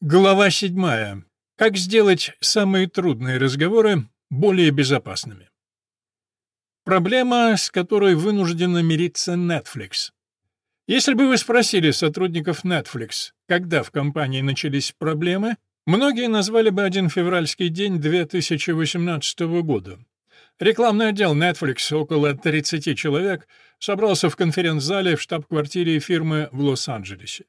Глава седьмая. Как сделать самые трудные разговоры более безопасными. Проблема, с которой вынуждена мириться Netflix. Если бы вы спросили сотрудников Netflix, когда в компании начались проблемы, многие назвали бы один февральский день 2018 года. Рекламный отдел Netflix, около 30 человек, собрался в конференц-зале в штаб-квартире фирмы в Лос-Анджелесе.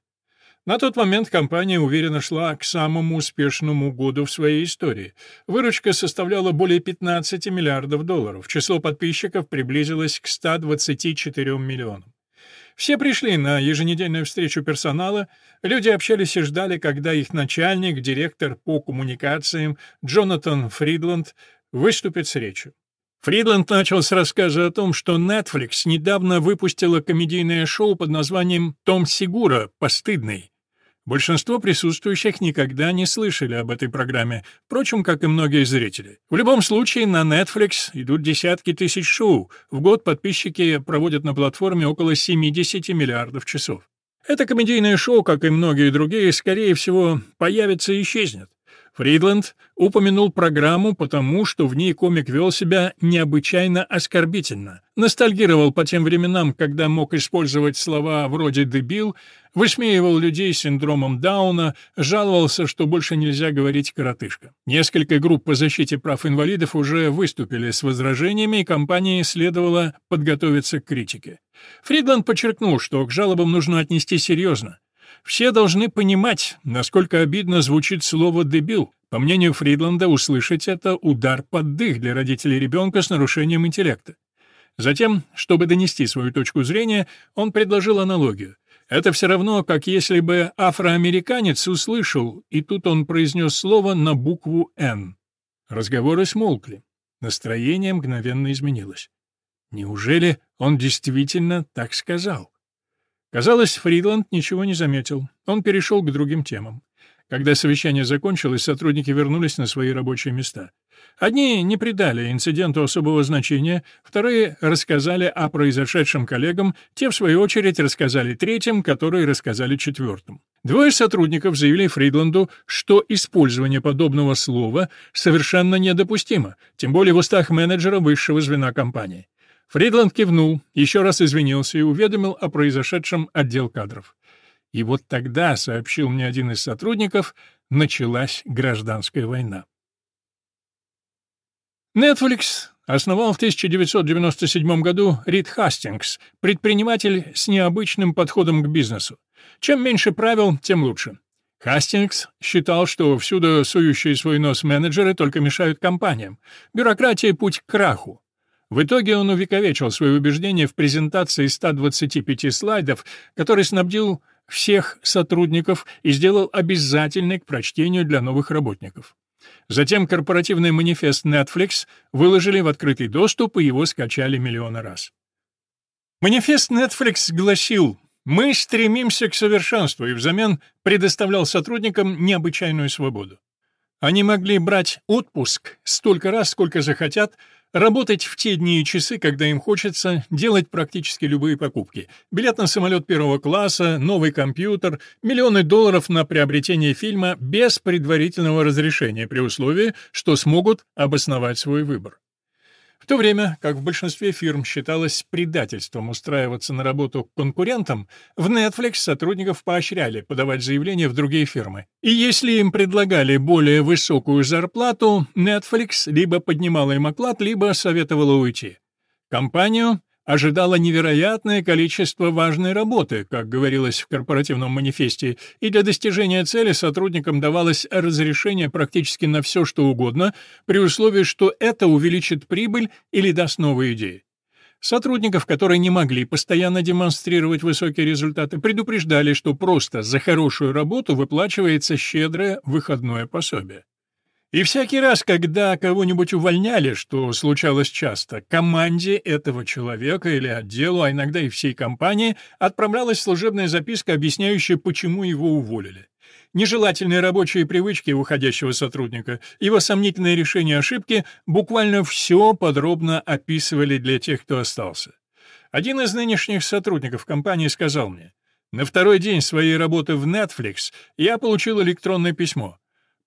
На тот момент компания уверенно шла к самому успешному году в своей истории. Выручка составляла более 15 миллиардов долларов. Число подписчиков приблизилось к 124 миллионам. Все пришли на еженедельную встречу персонала, люди общались и ждали, когда их начальник, директор по коммуникациям Джонатан Фридланд выступит с речью. Фридланд начал с рассказа о том, что Netflix недавно выпустила комедийное шоу под названием «Том Сигура. Постыдный». Большинство присутствующих никогда не слышали об этой программе, впрочем, как и многие зрители. В любом случае, на Netflix идут десятки тысяч шоу. В год подписчики проводят на платформе около 70 миллиардов часов. Это комедийное шоу, как и многие другие, скорее всего, появится и исчезнет. Фридланд упомянул программу, потому что в ней комик вел себя необычайно оскорбительно. Ностальгировал по тем временам, когда мог использовать слова вроде «дебил», высмеивал людей с синдромом Дауна, жаловался, что больше нельзя говорить «коротышка». Несколько групп по защите прав инвалидов уже выступили с возражениями, и компании следовало подготовиться к критике. Фридланд подчеркнул, что к жалобам нужно отнести серьезно. Все должны понимать, насколько обидно звучит слово «дебил». По мнению Фридланда, услышать это — удар под дых для родителей ребенка с нарушением интеллекта. Затем, чтобы донести свою точку зрения, он предложил аналогию. Это все равно, как если бы афроамериканец услышал, и тут он произнес слово на букву «Н». Разговоры смолкли. Настроение мгновенно изменилось. Неужели он действительно так сказал? Казалось, Фридланд ничего не заметил. Он перешел к другим темам. Когда совещание закончилось, сотрудники вернулись на свои рабочие места. Одни не придали инциденту особого значения, вторые рассказали о произошедшем коллегам, те, в свою очередь, рассказали третьим, которые рассказали четвертым. Двое сотрудников заявили Фридланду, что использование подобного слова совершенно недопустимо, тем более в устах менеджера высшего звена компании. Фридланд кивнул, еще раз извинился и уведомил о произошедшем отдел кадров. И вот тогда, сообщил мне один из сотрудников, началась гражданская война. Netflix основал в 1997 году Рид Хастингс, предприниматель с необычным подходом к бизнесу. Чем меньше правил, тем лучше. Хастингс считал, что всюду сующие свой нос менеджеры только мешают компаниям. Бюрократия — путь к краху. В итоге он увековечил свои убеждения в презентации 125 слайдов, который снабдил всех сотрудников и сделал обязательной к прочтению для новых работников. Затем корпоративный манифест Netflix выложили в открытый доступ, и его скачали миллионы раз. Манифест Netflix гласил «Мы стремимся к совершенству» и взамен предоставлял сотрудникам необычайную свободу. Они могли брать отпуск столько раз, сколько захотят, Работать в те дни и часы, когда им хочется, делать практически любые покупки. Билет на самолет первого класса, новый компьютер, миллионы долларов на приобретение фильма без предварительного разрешения при условии, что смогут обосновать свой выбор то время, как в большинстве фирм считалось предательством устраиваться на работу к конкурентам, в Netflix сотрудников поощряли подавать заявления в другие фирмы. И если им предлагали более высокую зарплату, Netflix либо поднимала им оклад, либо советовала уйти. Компанию ожидало невероятное количество важной работы, как говорилось в корпоративном манифесте, и для достижения цели сотрудникам давалось разрешение практически на все, что угодно, при условии, что это увеличит прибыль или даст новые идеи. Сотрудников, которые не могли постоянно демонстрировать высокие результаты, предупреждали, что просто за хорошую работу выплачивается щедрое выходное пособие. И всякий раз, когда кого-нибудь увольняли, что случалось часто, команде этого человека или отделу, а иногда и всей компании, отправлялась служебная записка, объясняющая, почему его уволили. Нежелательные рабочие привычки уходящего сотрудника, его сомнительные решения ошибки буквально все подробно описывали для тех, кто остался. Один из нынешних сотрудников компании сказал мне, На второй день своей работы в Netflix я получил электронное письмо.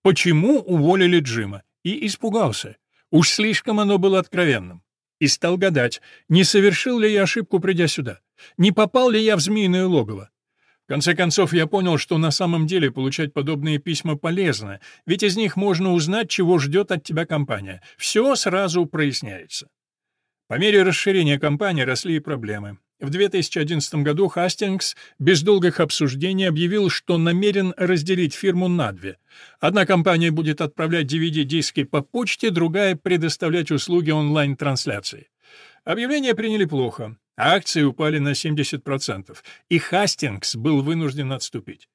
Почему уволили Джима? И испугался. Уж слишком оно было откровенным. И стал гадать, не совершил ли я ошибку, придя сюда. Не попал ли я в змеиное логово. В конце концов, я понял, что на самом деле получать подобные письма полезно, ведь из них можно узнать, чего ждет от тебя компания. Все сразу проясняется. По мере расширения компании росли и проблемы. В 2011 году Хастингс без долгих обсуждений объявил, что намерен разделить фирму на две. Одна компания будет отправлять DVD-диски по почте, другая — предоставлять услуги онлайн-трансляции. Объявление приняли плохо, а акции упали на 70%, и Хастингс был вынужден отступить.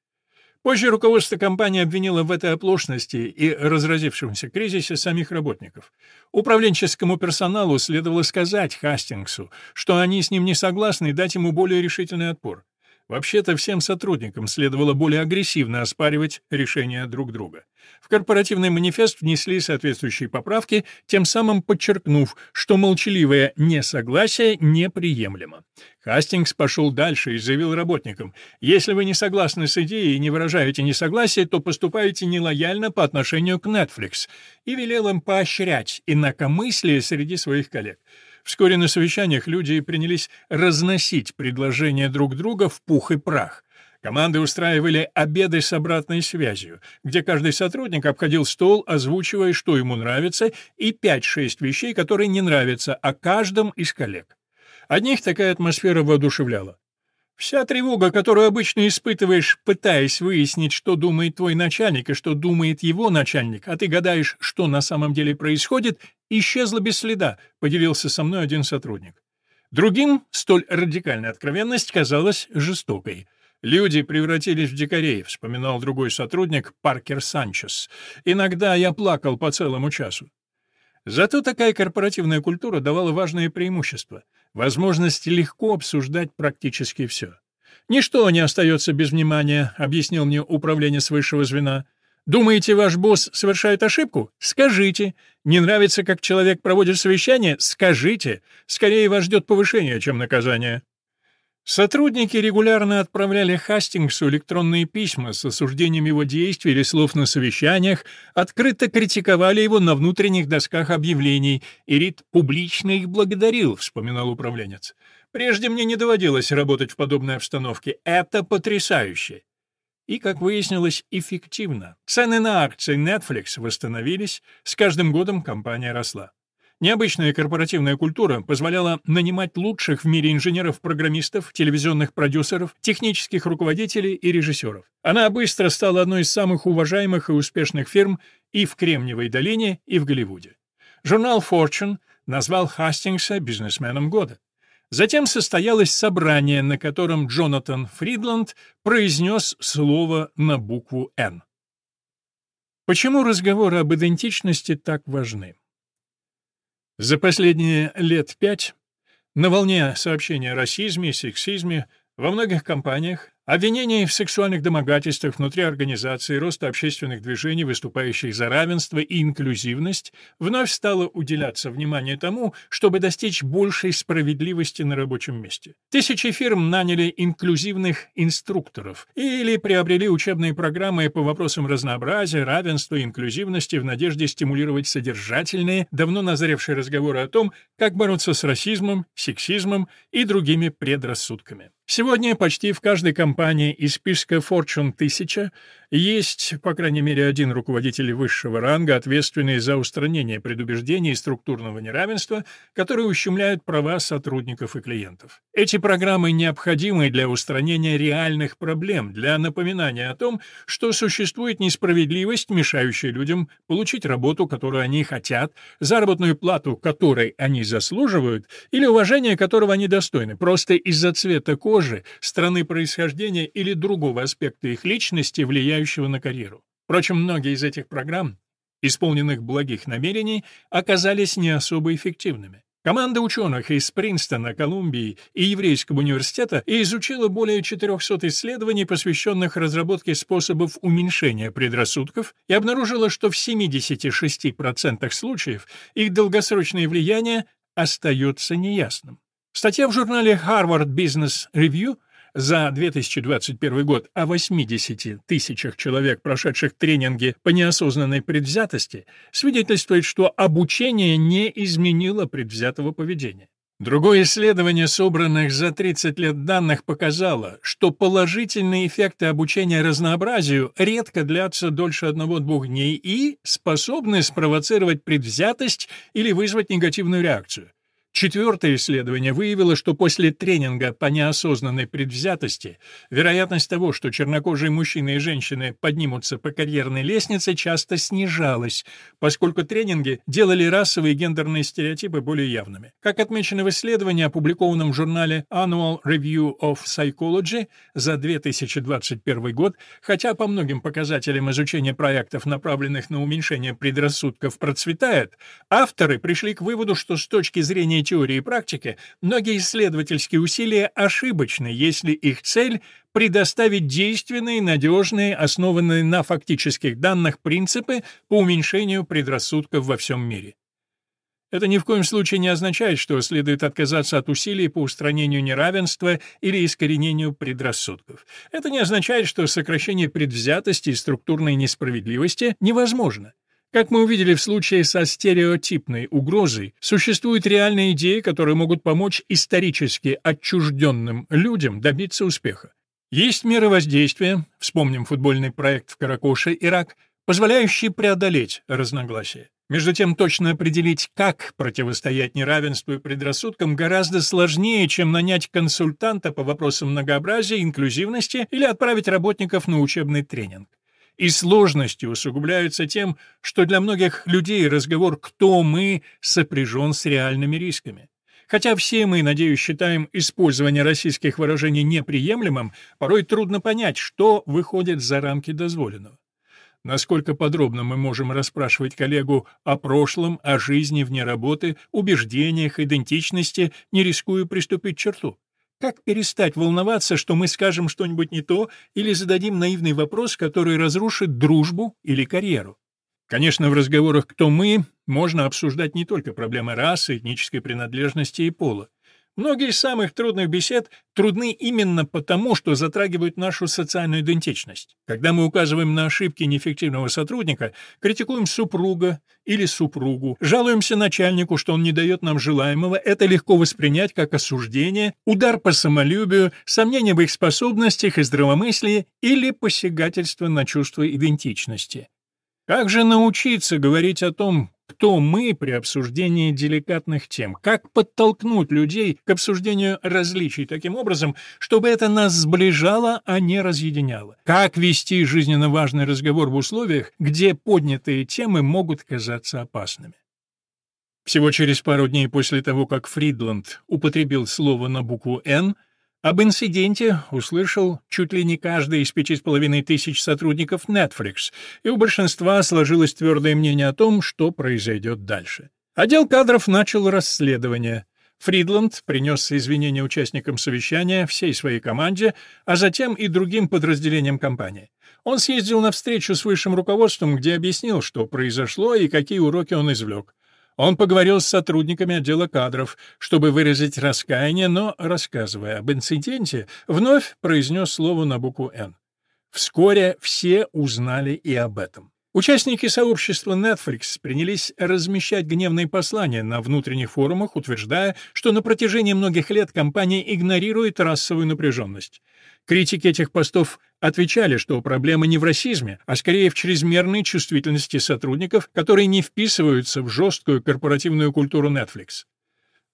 Позже руководство компании обвинило в этой оплошности и разразившемся кризисе самих работников. Управленческому персоналу следовало сказать Хастингсу, что они с ним не согласны и дать ему более решительный отпор. Вообще-то всем сотрудникам следовало более агрессивно оспаривать решения друг друга. В корпоративный манифест внесли соответствующие поправки, тем самым подчеркнув, что молчаливое несогласие неприемлемо. Хастингс пошел дальше и заявил работникам, «Если вы не согласны с идеей и не выражаете несогласие, то поступаете нелояльно по отношению к Netflix», и велел им поощрять инакомыслие среди своих коллег. Вскоре на совещаниях люди принялись разносить предложения друг друга в пух и прах. Команды устраивали обеды с обратной связью, где каждый сотрудник обходил стол, озвучивая, что ему нравится, и 5-6 вещей, которые не нравятся, о каждом из коллег. Одних такая атмосфера воодушевляла. Вся тревога, которую обычно испытываешь, пытаясь выяснить, что думает твой начальник и что думает его начальник, а ты гадаешь, что на самом деле происходит, исчезла без следа, поделился со мной один сотрудник. Другим столь радикальная откровенность казалась жестокой. «Люди превратились в дикарей», — вспоминал другой сотрудник Паркер Санчес. «Иногда я плакал по целому часу». Зато такая корпоративная культура давала важное преимущество — возможность легко обсуждать практически все. «Ничто не остается без внимания», — объяснил мне управление с высшего звена. «Думаете, ваш босс совершает ошибку? Скажите. Не нравится, как человек проводит совещание? Скажите. Скорее вас ждет повышение, чем наказание». Сотрудники регулярно отправляли Хастингсу электронные письма с осуждением его действий или слов на совещаниях, открыто критиковали его на внутренних досках объявлений, и Рид публично их благодарил, вспоминал управленец. «Прежде мне не доводилось работать в подобной обстановке. Это потрясающе!» И, как выяснилось, эффективно. Цены на акции Netflix восстановились, с каждым годом компания росла. Необычная корпоративная культура позволяла нанимать лучших в мире инженеров-программистов, телевизионных продюсеров, технических руководителей и режиссеров. Она быстро стала одной из самых уважаемых и успешных фирм и в Кремниевой долине, и в Голливуде. Журнал Fortune назвал Хастингса бизнесменом года. Затем состоялось собрание, на котором Джонатан Фридланд произнес слово на букву «Н». Почему разговоры об идентичности так важны? За последние лет пять на волне сообщения о расизме и сексизме во многих компаниях Обвинений в сексуальных домогательствах внутри организации, роста общественных движений, выступающих за равенство и инклюзивность, вновь стало уделяться внимание тому, чтобы достичь большей справедливости на рабочем месте. Тысячи фирм наняли инклюзивных инструкторов или приобрели учебные программы по вопросам разнообразия, равенства и инклюзивности в надежде стимулировать содержательные, давно назревшие разговоры о том, как бороться с расизмом, сексизмом и другими предрассудками. Сегодня почти в каждой компании из списка Fortune 1000 есть, по крайней мере, один руководитель высшего ранга, ответственный за устранение предубеждений и структурного неравенства, которые ущемляют права сотрудников и клиентов. Эти программы необходимы для устранения реальных проблем, для напоминания о том, что существует несправедливость, мешающая людям получить работу, которую они хотят, заработную плату, которой они заслуживают, или уважение, которого они достойны, просто из-за цвета кожи, страны происхождения или другого аспекта их личности, влияющего влияющего на карьеру. Впрочем, многие из этих программ, исполненных благих намерений, оказались не особо эффективными. Команда ученых из Принстона, Колумбии и Еврейского университета изучила более 400 исследований, посвященных разработке способов уменьшения предрассудков, и обнаружила, что в 76% случаев их долгосрочное влияние остается неясным. Статья в журнале Harvard Business Review за 2021 год о 80 тысячах человек, прошедших тренинги по неосознанной предвзятости, свидетельствует, что обучение не изменило предвзятого поведения. Другое исследование собранных за 30 лет данных показало, что положительные эффекты обучения разнообразию редко длятся дольше одного-двух дней и способны спровоцировать предвзятость или вызвать негативную реакцию. Четвертое исследование выявило, что после тренинга по неосознанной предвзятости вероятность того, что чернокожие мужчины и женщины поднимутся по карьерной лестнице, часто снижалась, поскольку тренинги делали расовые и гендерные стереотипы более явными. Как отмечено в исследовании, опубликованном в журнале Annual Review of Psychology за 2021 год, хотя по многим показателям изучения проектов, направленных на уменьшение предрассудков, процветает, авторы пришли к выводу, что с точки зрения теории и практики, многие исследовательские усилия ошибочны, если их цель — предоставить действенные, надежные, основанные на фактических данных принципы по уменьшению предрассудков во всем мире. Это ни в коем случае не означает, что следует отказаться от усилий по устранению неравенства или искоренению предрассудков. Это не означает, что сокращение предвзятости и структурной несправедливости невозможно. Как мы увидели в случае со стереотипной угрозой, существуют реальные идеи, которые могут помочь исторически отчужденным людям добиться успеха. Есть меры воздействия, вспомним футбольный проект в Каракоше, Ирак, позволяющие преодолеть разногласия. Между тем, точно определить, как противостоять неравенству и предрассудкам, гораздо сложнее, чем нанять консультанта по вопросам многообразия, инклюзивности или отправить работников на учебный тренинг. И сложности усугубляются тем, что для многих людей разговор «кто мы» сопряжен с реальными рисками. Хотя все мы, надеюсь, считаем использование российских выражений неприемлемым, порой трудно понять, что выходит за рамки дозволенного. Насколько подробно мы можем расспрашивать коллегу о прошлом, о жизни вне работы, убеждениях, идентичности, не рискуя приступить к черту? Как перестать волноваться, что мы скажем что-нибудь не то или зададим наивный вопрос, который разрушит дружбу или карьеру? Конечно, в разговорах «кто мы» можно обсуждать не только проблемы расы, этнической принадлежности и пола. Многие из самых трудных бесед трудны именно потому, что затрагивают нашу социальную идентичность. Когда мы указываем на ошибки неэффективного сотрудника, критикуем супруга или супругу, жалуемся начальнику, что он не дает нам желаемого, это легко воспринять как осуждение, удар по самолюбию, сомнение в их способностях и здравомыслии или посягательство на чувство идентичности. Как же научиться говорить о том, кто мы при обсуждении деликатных тем, как подтолкнуть людей к обсуждению различий таким образом, чтобы это нас сближало, а не разъединяло, как вести жизненно важный разговор в условиях, где поднятые темы могут казаться опасными. Всего через пару дней после того, как Фридланд употребил слово на букву «Н», об инциденте услышал чуть ли не каждый из пяти с половиной тысяч сотрудников Netflix, и у большинства сложилось твердое мнение о том, что произойдет дальше. Отдел кадров начал расследование. Фридланд принес извинения участникам совещания, всей своей команде, а затем и другим подразделениям компании. Он съездил на встречу с высшим руководством, где объяснил, что произошло и какие уроки он извлек. Он поговорил с сотрудниками отдела кадров, чтобы выразить раскаяние, но, рассказывая об инциденте, вновь произнес слово на букву «Н». Вскоре все узнали и об этом. Участники сообщества Netflix принялись размещать гневные послания на внутренних форумах, утверждая, что на протяжении многих лет компания игнорирует расовую напряженность. Критики этих постов отвечали, что проблема не в расизме, а скорее в чрезмерной чувствительности сотрудников, которые не вписываются в жесткую корпоративную культуру Netflix.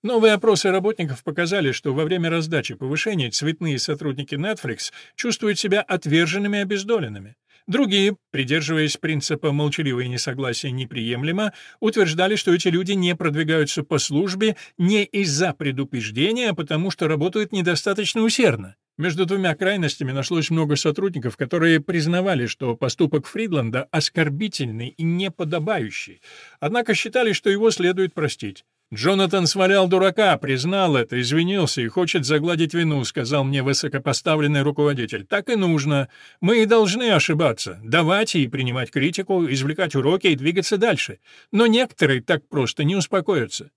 Новые опросы работников показали, что во время раздачи повышений цветные сотрудники Netflix чувствуют себя отверженными и обездоленными. Другие, придерживаясь принципа «молчаливое несогласие неприемлемо», утверждали, что эти люди не продвигаются по службе не из-за предупреждения, а потому что работают недостаточно усердно. Между двумя крайностями нашлось много сотрудников, которые признавали, что поступок Фридланда оскорбительный и неподобающий, однако считали, что его следует простить. «Джонатан свалял дурака, признал это, извинился и хочет загладить вину», — сказал мне высокопоставленный руководитель. «Так и нужно. Мы и должны ошибаться, давать и принимать критику, извлекать уроки и двигаться дальше. Но некоторые так просто не успокоятся.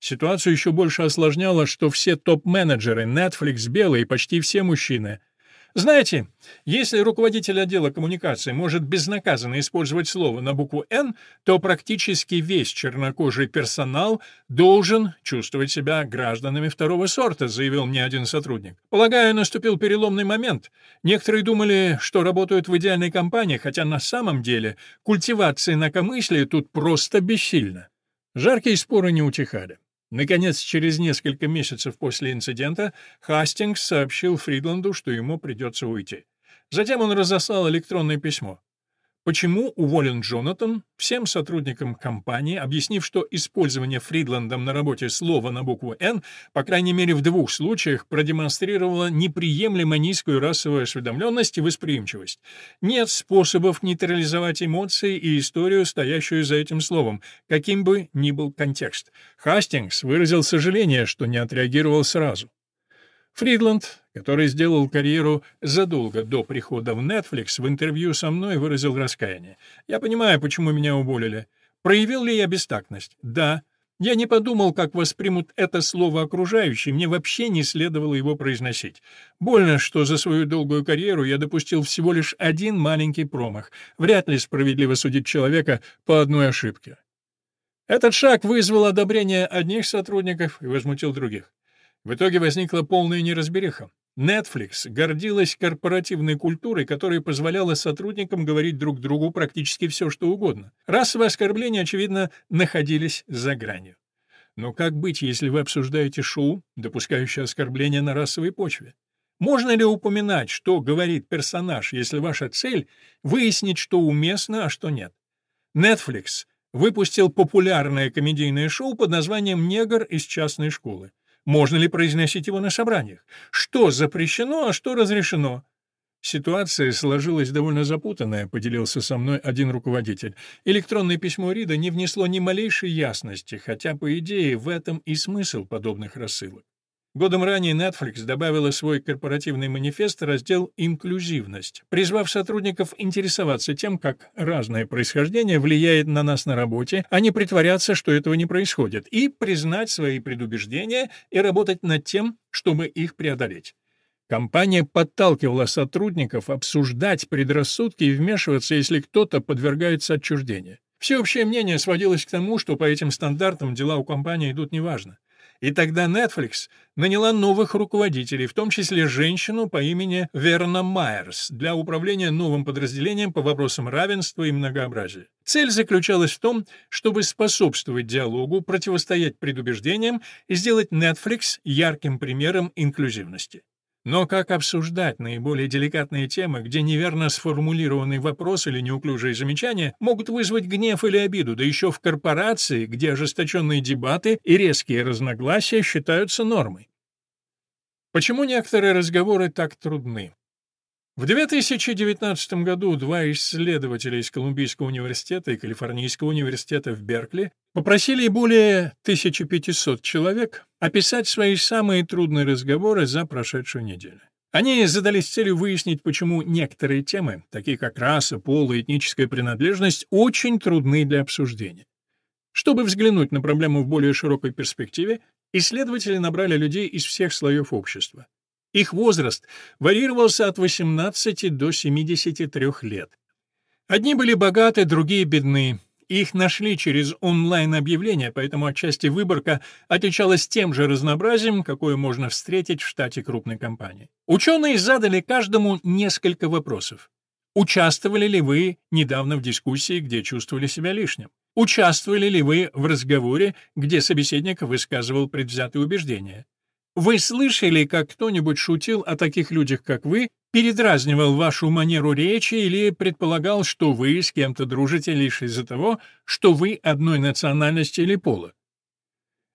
Ситуацию еще больше осложняло, что все топ-менеджеры Netflix белые, почти все мужчины. Знаете, если руководитель отдела коммуникации может безнаказанно использовать слово на букву «Н», то практически весь чернокожий персонал должен чувствовать себя гражданами второго сорта, заявил мне один сотрудник. Полагаю, наступил переломный момент. Некоторые думали, что работают в идеальной компании, хотя на самом деле культивация инакомыслия тут просто бессильна. Жаркие споры не утихали. Наконец, через несколько месяцев после инцидента, Хастингс сообщил Фридланду, что ему придется уйти. Затем он разослал электронное письмо. Почему уволен Джонатан, всем сотрудникам компании, объяснив, что использование Фридландом на работе слова на букву «Н», по крайней мере в двух случаях, продемонстрировало неприемлемо низкую расовую осведомленность и восприимчивость. Нет способов нейтрализовать эмоции и историю, стоящую за этим словом, каким бы ни был контекст. Хастингс выразил сожаление, что не отреагировал сразу. Фридланд, который сделал карьеру задолго до прихода в Netflix, в интервью со мной выразил раскаяние. «Я понимаю, почему меня уволили. Проявил ли я бестактность? Да. Я не подумал, как воспримут это слово окружающие, мне вообще не следовало его произносить. Больно, что за свою долгую карьеру я допустил всего лишь один маленький промах. Вряд ли справедливо судить человека по одной ошибке». Этот шаг вызвал одобрение одних сотрудников и возмутил других. В итоге возникла полная неразбериха. Netflix гордилась корпоративной культурой, которая позволяла сотрудникам говорить друг другу практически все, что угодно. Расовые оскорбления, очевидно, находились за гранью. Но как быть, если вы обсуждаете шоу, допускающее оскорбления на расовой почве? Можно ли упоминать, что говорит персонаж, если ваша цель — выяснить, что уместно, а что нет? Netflix выпустил популярное комедийное шоу под названием «Негр из частной школы». Можно ли произносить его на собраниях? Что запрещено, а что разрешено? Ситуация сложилась довольно запутанная, поделился со мной один руководитель. Электронное письмо Рида не внесло ни малейшей ясности, хотя, по идее, в этом и смысл подобных рассылок. Годом ранее Netflix добавила свой корпоративный манифест раздел «Инклюзивность», призвав сотрудников интересоваться тем, как разное происхождение влияет на нас на работе, а не притворяться, что этого не происходит, и признать свои предубеждения и работать над тем, чтобы их преодолеть. Компания подталкивала сотрудников обсуждать предрассудки и вмешиваться, если кто-то подвергается отчуждению. Всеобщее мнение сводилось к тому, что по этим стандартам дела у компании идут неважно. И тогда Netflix наняла новых руководителей, в том числе женщину по имени Верна Майерс, для управления новым подразделением по вопросам равенства и многообразия. Цель заключалась в том, чтобы способствовать диалогу, противостоять предубеждениям и сделать Netflix ярким примером инклюзивности. Но как обсуждать наиболее деликатные темы, где неверно сформулированный вопрос или неуклюжие замечания могут вызвать гнев или обиду, да еще в корпорации, где ожесточенные дебаты и резкие разногласия считаются нормой? Почему некоторые разговоры так трудны? В 2019 году два исследователя из Колумбийского университета и Калифорнийского университета в Беркли попросили более 1500 человек описать свои самые трудные разговоры за прошедшую неделю. Они задались целью выяснить, почему некоторые темы, такие как раса, пол и этническая принадлежность, очень трудны для обсуждения. Чтобы взглянуть на проблему в более широкой перспективе, исследователи набрали людей из всех слоев общества. Их возраст варьировался от 18 до 73 лет. Одни были богаты, другие бедны. Их нашли через онлайн-объявления, поэтому отчасти выборка отличалась тем же разнообразием, какое можно встретить в штате крупной компании. Ученые задали каждому несколько вопросов. Участвовали ли вы недавно в дискуссии, где чувствовали себя лишним? Участвовали ли вы в разговоре, где собеседник высказывал предвзятые убеждения? Вы слышали, как кто-нибудь шутил о таких людях, как вы, передразнивал вашу манеру речи или предполагал, что вы с кем-то дружите лишь из-за того, что вы одной национальности или пола?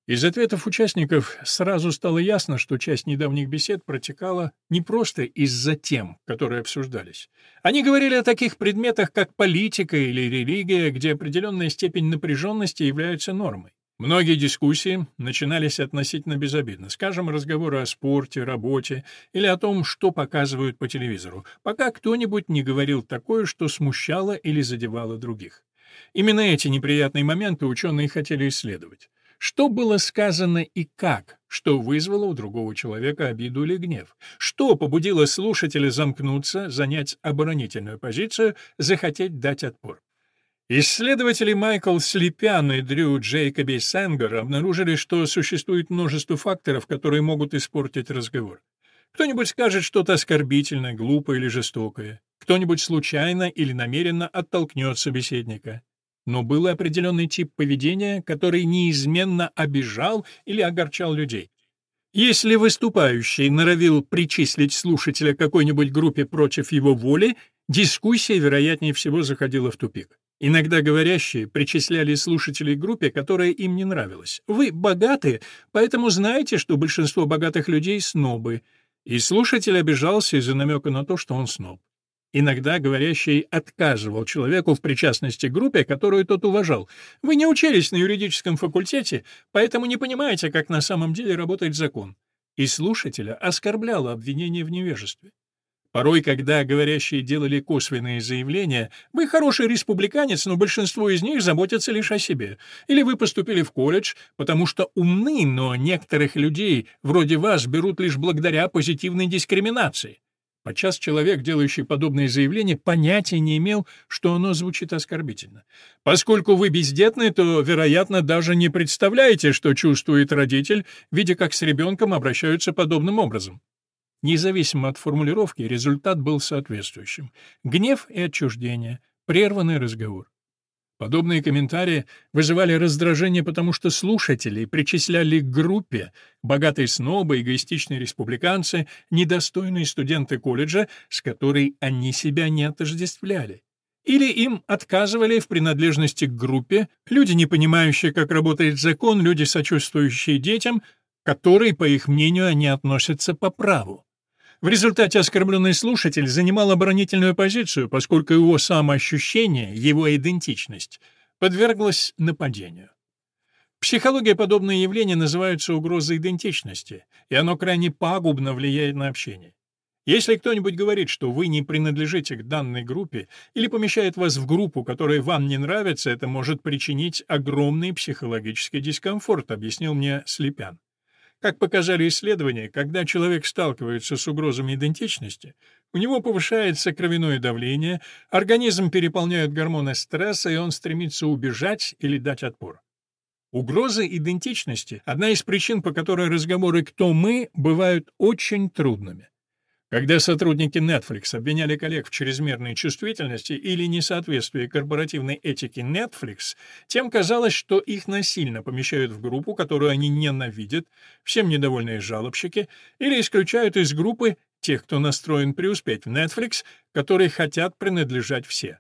Из ответов участников сразу стало ясно, что часть недавних бесед протекала не просто из-за тем, которые обсуждались. Они говорили о таких предметах, как политика или религия, где определенная степень напряженности является нормой. Многие дискуссии начинались относительно безобидно, скажем, разговоры о спорте, работе или о том, что показывают по телевизору, пока кто-нибудь не говорил такое, что смущало или задевало других. Именно эти неприятные моменты ученые хотели исследовать. Что было сказано и как, что вызвало у другого человека обиду или гнев? Что побудило слушателя замкнуться, занять оборонительную позицию, захотеть дать отпор? Исследователи Майкл Слепян и Дрю Джейкоби Сенгер обнаружили, что существует множество факторов, которые могут испортить разговор. Кто-нибудь скажет что-то оскорбительное, глупое или жестокое. Кто-нибудь случайно или намеренно оттолкнет собеседника. Но был определенный тип поведения, который неизменно обижал или огорчал людей. Если выступающий норовил причислить слушателя какой-нибудь группе против его воли, дискуссия, вероятнее всего, заходила в тупик. Иногда говорящие причисляли слушателей группе, которая им не нравилась. «Вы богаты, поэтому знаете, что большинство богатых людей — снобы». И слушатель обижался из-за намека на то, что он сноб. Иногда говорящий отказывал человеку в причастности к группе, которую тот уважал. Вы не учились на юридическом факультете, поэтому не понимаете, как на самом деле работает закон. И слушателя оскорбляло обвинение в невежестве. Порой, когда говорящие делали косвенные заявления, «Вы хороший республиканец, но большинство из них заботятся лишь о себе», или «Вы поступили в колледж, потому что умны, но некоторых людей, вроде вас, берут лишь благодаря позитивной дискриминации». Подчас человек, делающий подобные заявления, понятия не имел, что оно звучит оскорбительно. Поскольку вы бездетны, то, вероятно, даже не представляете, что чувствует родитель, видя, как с ребенком обращаются подобным образом. Независимо от формулировки, результат был соответствующим. Гнев и отчуждение, прерванный разговор. Подобные комментарии вызывали раздражение, потому что слушатели причисляли к группе богатые снобы, эгоистичные республиканцы, недостойные студенты колледжа, с которой они себя не отождествляли. Или им отказывали в принадлежности к группе люди, не понимающие, как работает закон, люди, сочувствующие детям, которые, по их мнению, они относятся по праву. В результате оскорбленный слушатель занимал оборонительную позицию, поскольку его самоощущение, его идентичность, подверглась нападению. Психология подобные явления называются угрозой идентичности, и оно крайне пагубно влияет на общение. Если кто-нибудь говорит, что вы не принадлежите к данной группе или помещает вас в группу, которая вам не нравится, это может причинить огромный психологический дискомфорт, объяснил мне Слепян. Как показали исследования, когда человек сталкивается с угрозами идентичности, у него повышается кровяное давление, организм переполняют гормоны стресса, и он стремится убежать или дать отпор. Угроза идентичности — одна из причин, по которой разговоры «кто мы» бывают очень трудными. Когда сотрудники Netflix обвиняли коллег в чрезмерной чувствительности или несоответствии корпоративной этике Netflix, тем казалось, что их насильно помещают в группу, которую они ненавидят, всем недовольные жалобщики, или исключают из группы тех, кто настроен преуспеть в Netflix, которые хотят принадлежать все.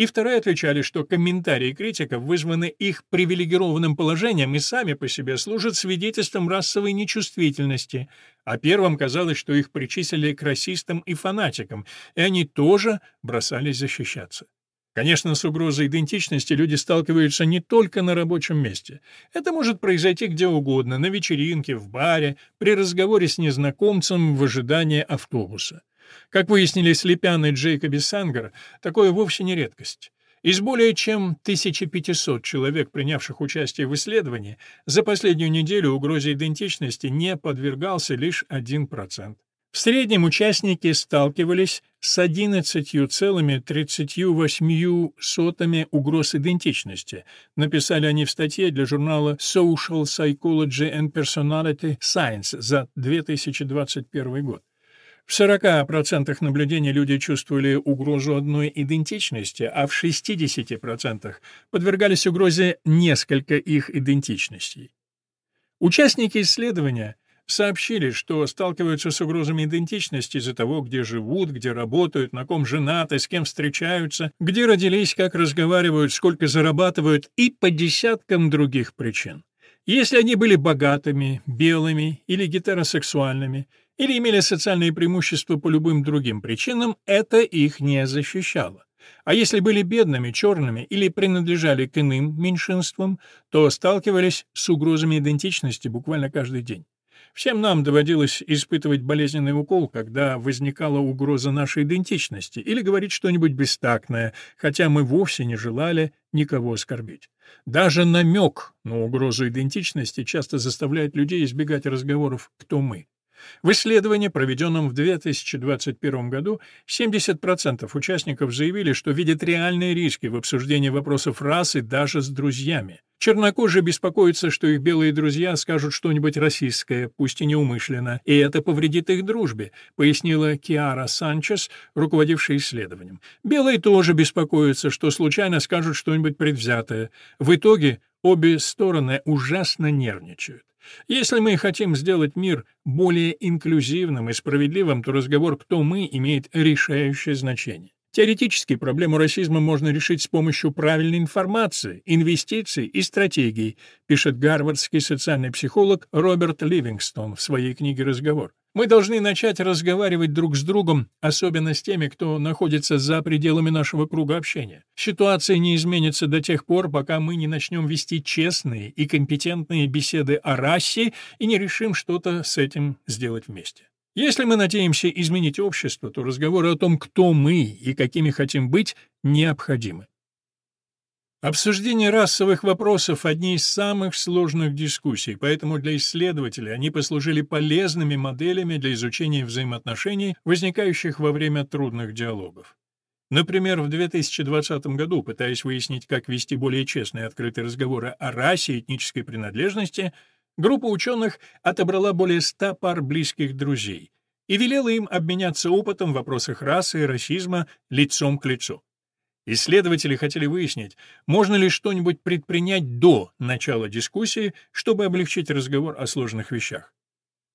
И вторые отвечали, что комментарии критиков вызваны их привилегированным положением и сами по себе служат свидетельством расовой нечувствительности, а первым казалось, что их причислили к расистам и фанатикам, и они тоже бросались защищаться. Конечно, с угрозой идентичности люди сталкиваются не только на рабочем месте. Это может произойти где угодно, на вечеринке, в баре, при разговоре с незнакомцем в ожидании автобуса. Как выяснили Слепян и Джейкоби Сангер, такое вовсе не редкость. Из более чем 1500 человек, принявших участие в исследовании, за последнюю неделю угрозе идентичности не подвергался лишь 1%. В среднем участники сталкивались с 11,38 угроз идентичности, написали они в статье для журнала Social Psychology and Personality Science за 2021 год. В 40% наблюдений люди чувствовали угрозу одной идентичности, а в 60% подвергались угрозе несколько их идентичностей. Участники исследования сообщили, что сталкиваются с угрозами идентичности из-за того, где живут, где работают, на ком женаты, с кем встречаются, где родились, как разговаривают, сколько зарабатывают и по десяткам других причин. Если они были богатыми, белыми или гетеросексуальными, или имели социальные преимущества по любым другим причинам, это их не защищало. А если были бедными, черными или принадлежали к иным меньшинствам, то сталкивались с угрозами идентичности буквально каждый день. Всем нам доводилось испытывать болезненный укол, когда возникала угроза нашей идентичности, или говорить что-нибудь бестактное, хотя мы вовсе не желали никого оскорбить. Даже намек на угрозу идентичности часто заставляет людей избегать разговоров «кто мы?». В исследовании, проведенном в 2021 году, 70% участников заявили, что видят реальные риски в обсуждении вопросов расы даже с друзьями. Чернокожие беспокоятся, что их белые друзья скажут что-нибудь расистское, пусть и неумышленно, и это повредит их дружбе, пояснила Киара Санчес, руководившая исследованием. Белые тоже беспокоятся, что случайно скажут что-нибудь предвзятое. В итоге обе стороны ужасно нервничают. Если мы хотим сделать мир более инклюзивным и справедливым, то разговор «кто мы» имеет решающее значение. Теоретически проблему расизма можно решить с помощью правильной информации, инвестиций и стратегий, пишет гарвардский социальный психолог Роберт Ливингстон в своей книге «Разговор». Мы должны начать разговаривать друг с другом, особенно с теми, кто находится за пределами нашего круга общения. Ситуация не изменится до тех пор, пока мы не начнем вести честные и компетентные беседы о расе и не решим что-то с этим сделать вместе. Если мы надеемся изменить общество, то разговоры о том, кто мы и какими хотим быть, необходимы. Обсуждение расовых вопросов – одни из самых сложных дискуссий, поэтому для исследователей они послужили полезными моделями для изучения взаимоотношений, возникающих во время трудных диалогов. Например, в 2020 году, пытаясь выяснить, как вести более честные открытые разговоры о расе и этнической принадлежности, Группа ученых отобрала более ста пар близких друзей и велела им обменяться опытом в вопросах расы и расизма лицом к лицу. Исследователи хотели выяснить, можно ли что-нибудь предпринять до начала дискуссии, чтобы облегчить разговор о сложных вещах.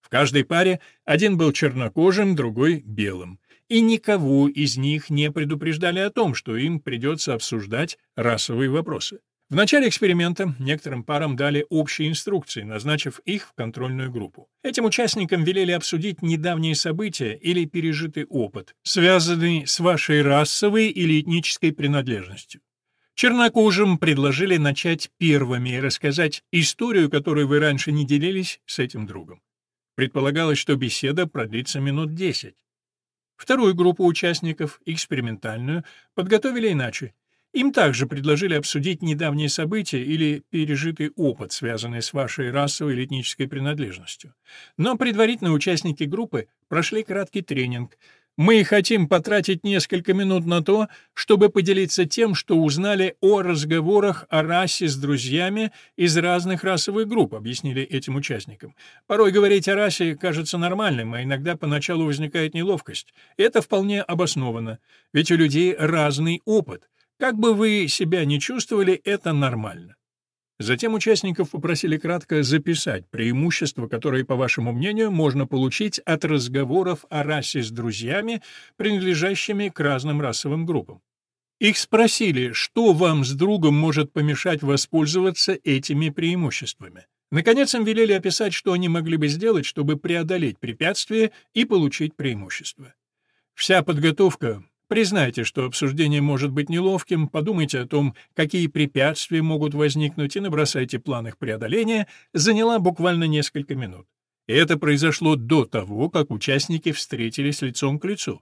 В каждой паре один был чернокожим, другой — белым, и никого из них не предупреждали о том, что им придется обсуждать расовые вопросы. В начале эксперимента некоторым парам дали общие инструкции, назначив их в контрольную группу. Этим участникам велели обсудить недавние события или пережитый опыт, связанный с вашей расовой или этнической принадлежностью. Чернокожим предложили начать первыми и рассказать историю, которой вы раньше не делились с этим другом. Предполагалось, что беседа продлится минут 10. Вторую группу участников, экспериментальную, подготовили иначе. Им также предложили обсудить недавние события или пережитый опыт, связанный с вашей расовой или этнической принадлежностью. Но предварительно участники группы прошли краткий тренинг. Мы хотим потратить несколько минут на то, чтобы поделиться тем, что узнали о разговорах о расе с друзьями из разных расовых групп, объяснили этим участникам. Порой говорить о расе кажется нормальным, а иногда поначалу возникает неловкость. Это вполне обосновано, ведь у людей разный опыт. Как бы вы себя ни чувствовали, это нормально. Затем участников попросили кратко записать преимущества, которые, по вашему мнению, можно получить от разговоров о расе с друзьями, принадлежащими к разным расовым группам. Их спросили, что вам с другом может помешать воспользоваться этими преимуществами. Наконец им велели описать, что они могли бы сделать, чтобы преодолеть препятствия и получить преимущество. Вся подготовка Признайте, что обсуждение может быть неловким, подумайте о том, какие препятствия могут возникнуть, и набросайте план их преодоления, заняла буквально несколько минут. Это произошло до того, как участники встретились лицом к лицу.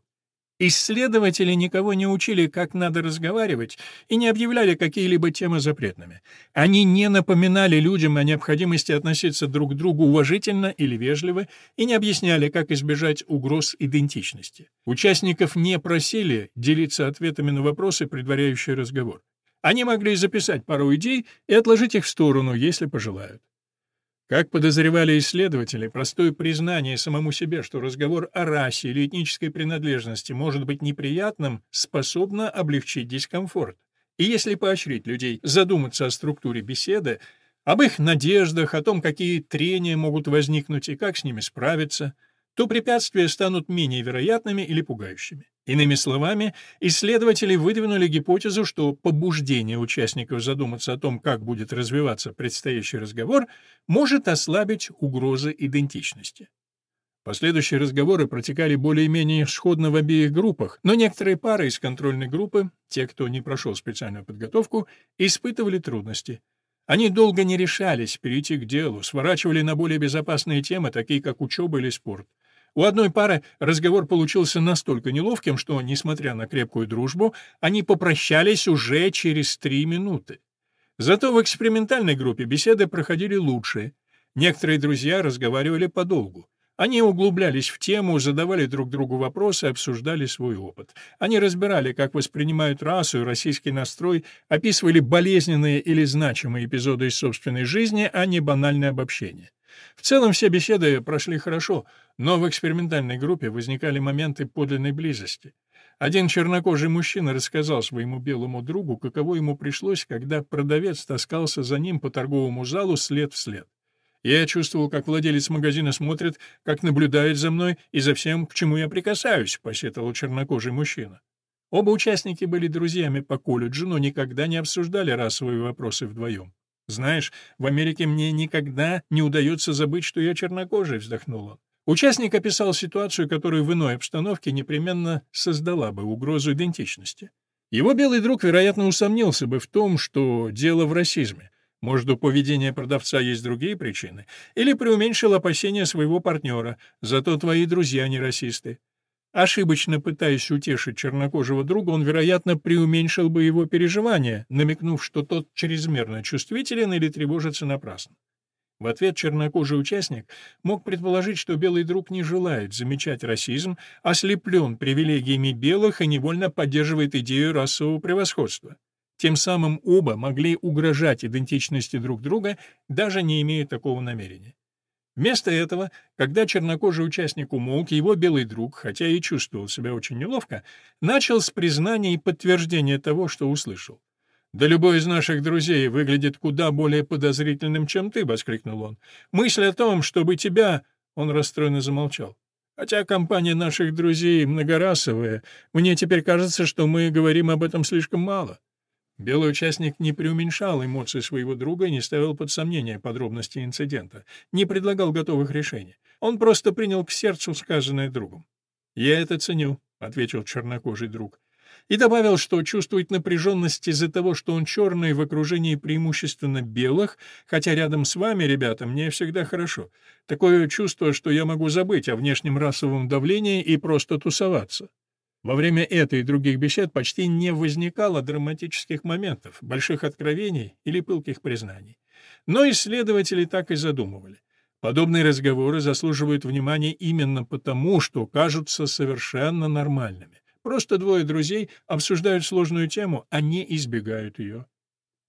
Исследователи никого не учили, как надо разговаривать, и не объявляли какие-либо темы запретными. Они не напоминали людям о необходимости относиться друг к другу уважительно или вежливо, и не объясняли, как избежать угроз идентичности. Участников не просили делиться ответами на вопросы, предваряющие разговор. Они могли записать пару идей и отложить их в сторону, если пожелают. Как подозревали исследователи, простое признание самому себе, что разговор о расе или этнической принадлежности может быть неприятным, способно облегчить дискомфорт. И если поощрить людей задуматься о структуре беседы, об их надеждах, о том, какие трения могут возникнуть и как с ними справиться – то препятствия станут менее вероятными или пугающими. Иными словами, исследователи выдвинули гипотезу, что побуждение участников задуматься о том, как будет развиваться предстоящий разговор, может ослабить угрозы идентичности. Последующие разговоры протекали более-менее сходно в обеих группах, но некоторые пары из контрольной группы, те, кто не прошел специальную подготовку, испытывали трудности. Они долго не решались перейти к делу, сворачивали на более безопасные темы, такие как учеба или спорт. У одной пары разговор получился настолько неловким, что, несмотря на крепкую дружбу, они попрощались уже через три минуты. Зато в экспериментальной группе беседы проходили лучше. Некоторые друзья разговаривали подолгу. Они углублялись в тему, задавали друг другу вопросы, обсуждали свой опыт. Они разбирали, как воспринимают расу и российский настрой, описывали болезненные или значимые эпизоды из собственной жизни, а не банальное обобщение. В целом все беседы прошли хорошо, но в экспериментальной группе возникали моменты подлинной близости. Один чернокожий мужчина рассказал своему белому другу, каково ему пришлось, когда продавец таскался за ним по торговому залу след в след. Я чувствовал, как владелец магазина смотрит, как наблюдает за мной и за всем, к чему я прикасаюсь, — посетовал чернокожий мужчина. Оба участники были друзьями по колледжу, но никогда не обсуждали расовые вопросы вдвоем. «Знаешь, в Америке мне никогда не удается забыть, что я чернокожий», — вздохнул он. Участник описал ситуацию, которая в иной обстановке непременно создала бы угрозу идентичности. Его белый друг, вероятно, усомнился бы в том, что дело в расизме. Может, у поведения продавца есть другие причины? Или преуменьшил опасения своего партнера, зато твои друзья не расисты. Ошибочно пытаясь утешить чернокожего друга, он, вероятно, преуменьшил бы его переживания, намекнув, что тот чрезмерно чувствителен или тревожится напрасно. В ответ чернокожий участник мог предположить, что белый друг не желает замечать расизм, ослеплен привилегиями белых и невольно поддерживает идею расового превосходства. Тем самым оба могли угрожать идентичности друг друга, даже не имея такого намерения. Вместо этого, когда чернокожий участник умолк, его белый друг, хотя и чувствовал себя очень неловко, начал с признания и подтверждения того, что услышал. «Да любой из наших друзей выглядит куда более подозрительным, чем ты», — воскликнул он. «Мысль о том, чтобы тебя...» — он расстроенно замолчал. «Хотя компания наших друзей многорасовая, мне теперь кажется, что мы говорим об этом слишком мало». Белый участник не преуменьшал эмоции своего друга и не ставил под сомнение подробности инцидента, не предлагал готовых решений. Он просто принял к сердцу сказанное другом. «Я это ценю», — ответил чернокожий друг. И добавил, что чувствует напряженность из-за того, что он черный в окружении преимущественно белых, хотя рядом с вами, ребята, мне всегда хорошо. Такое чувство, что я могу забыть о внешнем расовом давлении и просто тусоваться. Во время этой и других бесед почти не возникало драматических моментов, больших откровений или пылких признаний. Но исследователи так и задумывали. Подобные разговоры заслуживают внимания именно потому, что кажутся совершенно нормальными. Просто двое друзей обсуждают сложную тему, а не избегают ее.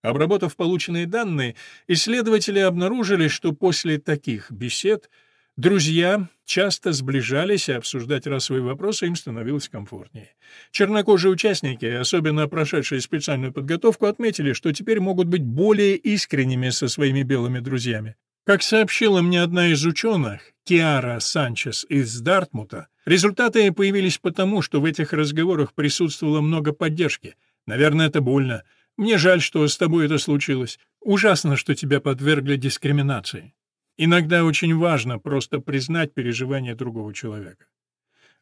Обработав полученные данные, исследователи обнаружили, что после таких бесед Друзья часто сближались, и обсуждать расовые вопросы им становилось комфортнее. Чернокожие участники, особенно прошедшие специальную подготовку, отметили, что теперь могут быть более искренними со своими белыми друзьями. Как сообщила мне одна из ученых, Киара Санчес из Дартмута, результаты появились потому, что в этих разговорах присутствовало много поддержки. Наверное, это больно. Мне жаль, что с тобой это случилось. Ужасно, что тебя подвергли дискриминации. Иногда очень важно просто признать переживания другого человека.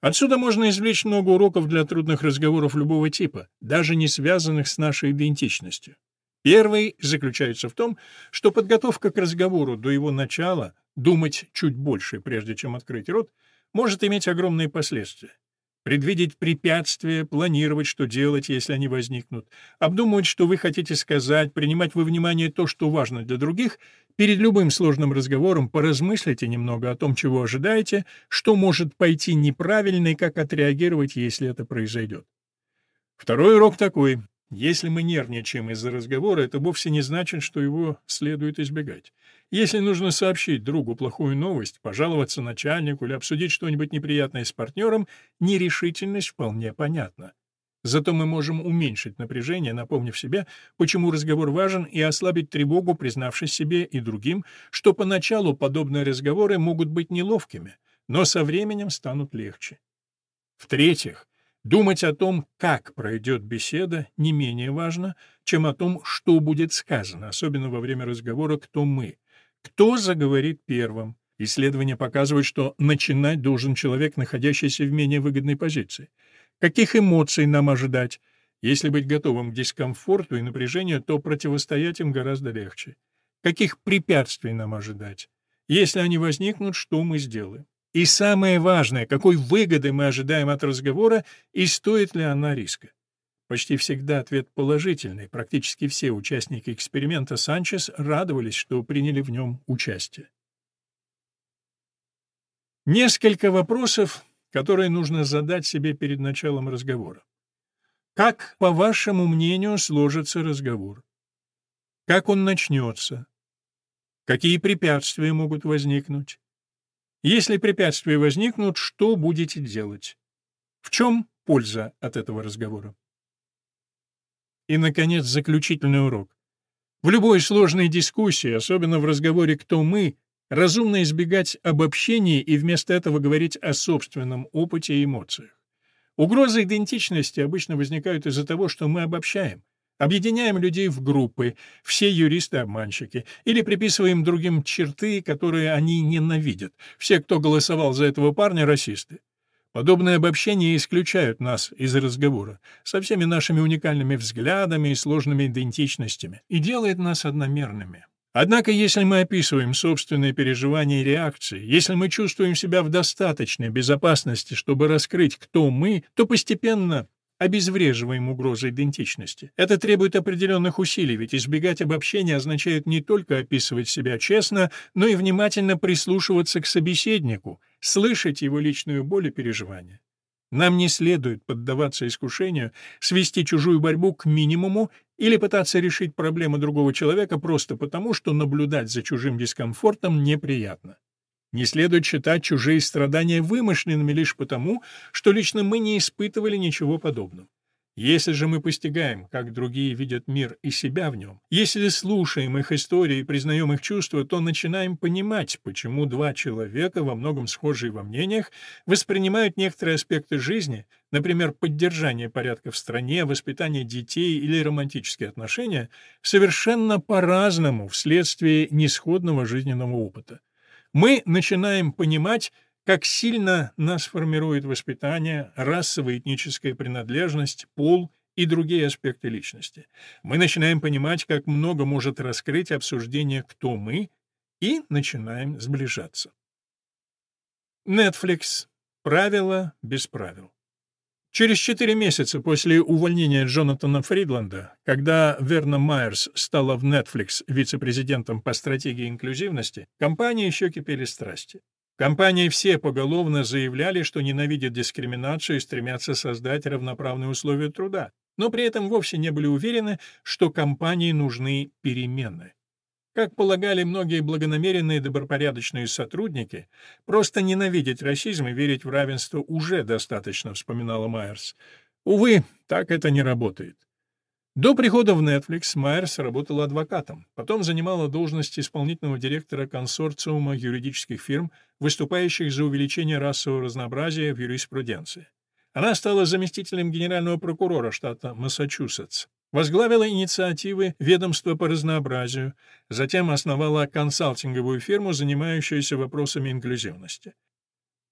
Отсюда можно извлечь много уроков для трудных разговоров любого типа, даже не связанных с нашей идентичностью. Первый заключается в том, что подготовка к разговору до его начала, думать чуть больше, прежде чем открыть рот, может иметь огромные последствия. Предвидеть препятствия, планировать, что делать, если они возникнут, обдумывать, что вы хотите сказать, принимать во внимание то, что важно для других, перед любым сложным разговором поразмыслите немного о том, чего ожидаете, что может пойти неправильно и как отреагировать, если это произойдет. Второй урок такой. Если мы нервничаем из-за разговора, это вовсе не значит, что его следует избегать. Если нужно сообщить другу плохую новость, пожаловаться начальнику или обсудить что-нибудь неприятное с партнером, нерешительность вполне понятна. Зато мы можем уменьшить напряжение, напомнив себе, почему разговор важен, и ослабить тревогу, признавшись себе и другим, что поначалу подобные разговоры могут быть неловкими, но со временем станут легче. В-третьих, Думать о том, как пройдет беседа, не менее важно, чем о том, что будет сказано, особенно во время разговора «кто мы?». Кто заговорит первым? Исследования показывают, что начинать должен человек, находящийся в менее выгодной позиции. Каких эмоций нам ожидать? Если быть готовым к дискомфорту и напряжению, то противостоять им гораздо легче. Каких препятствий нам ожидать? Если они возникнут, что мы сделаем? И самое важное, какой выгоды мы ожидаем от разговора и стоит ли она риска? Почти всегда ответ положительный. Практически все участники эксперимента Санчес радовались, что приняли в нем участие. Несколько вопросов, которые нужно задать себе перед началом разговора. Как, по вашему мнению, сложится разговор? Как он начнется? Какие препятствия могут возникнуть? Если препятствия возникнут, что будете делать? В чем польза от этого разговора? И, наконец, заключительный урок. В любой сложной дискуссии, особенно в разговоре «кто мы», разумно избегать обобщений и вместо этого говорить о собственном опыте и эмоциях. Угрозы идентичности обычно возникают из-за того, что мы обобщаем, объединяем людей в группы, все юристы-обманщики, или приписываем другим черты, которые они ненавидят. Все, кто голосовал за этого парня, расисты. Подобные обобщения исключают нас из разговора со всеми нашими уникальными взглядами и сложными идентичностями и делает нас одномерными. Однако, если мы описываем собственные переживания и реакции, если мы чувствуем себя в достаточной безопасности, чтобы раскрыть, кто мы, то постепенно обезвреживаем угрозы идентичности. Это требует определенных усилий, ведь избегать обобщения означает не только описывать себя честно, но и внимательно прислушиваться к собеседнику, слышать его личную боль и переживания. Нам не следует поддаваться искушению свести чужую борьбу к минимуму или пытаться решить проблему другого человека просто потому, что наблюдать за чужим дискомфортом неприятно. Не следует считать чужие страдания вымышленными лишь потому, что лично мы не испытывали ничего подобного. Если же мы постигаем, как другие видят мир и себя в нем, если слушаем их истории и признаем их чувства, то начинаем понимать, почему два человека, во многом схожие во мнениях, воспринимают некоторые аспекты жизни, например, поддержание порядка в стране, воспитание детей или романтические отношения, совершенно по-разному вследствие несходного жизненного опыта. Мы начинаем понимать, как сильно нас формирует воспитание, расовая этническая принадлежность, пол и другие аспекты личности. Мы начинаем понимать, как много может раскрыть обсуждение «кто мы», и начинаем сближаться. Netflix. Правила без правил. Через четыре месяца после увольнения Джонатана Фридланда, когда Верна Майерс стала в Netflix вице-президентом по стратегии инклюзивности, компании еще кипели страсти. Компании все поголовно заявляли, что ненавидят дискриминацию и стремятся создать равноправные условия труда, но при этом вовсе не были уверены, что компании нужны перемены. Как полагали многие благонамеренные добропорядочные сотрудники, просто ненавидеть расизм и верить в равенство уже достаточно, вспоминала Майерс. Увы, так это не работает. До прихода в Netflix Майерс работала адвокатом, потом занимала должность исполнительного директора консорциума юридических фирм, выступающих за увеличение расового разнообразия в юриспруденции. Она стала заместителем генерального прокурора штата Массачусетс, возглавила инициативы ведомства по разнообразию, затем основала консалтинговую фирму, занимающуюся вопросами инклюзивности.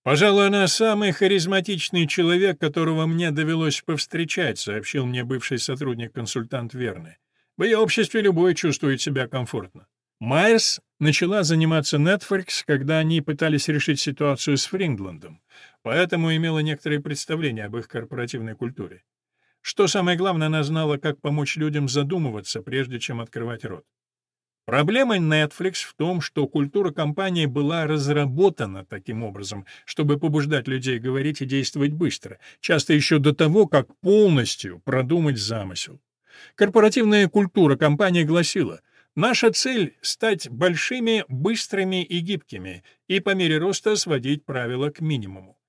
«Пожалуй, она самый харизматичный человек, которого мне довелось повстречать», сообщил мне бывший сотрудник-консультант Верны. «В ее обществе любой чувствует себя комфортно». Майерс начала заниматься Netflix, когда они пытались решить ситуацию с Фрингландом, поэтому имела некоторые представления об их корпоративной культуре. Что самое главное, она знала, как помочь людям задумываться, прежде чем открывать рот. Проблема Netflix в том, что культура компании была разработана таким образом, чтобы побуждать людей говорить и действовать быстро, часто еще до того, как полностью продумать замысел. Корпоративная культура компании гласила «Наша цель — стать большими, быстрыми и гибкими, и по мере роста сводить правила к минимуму».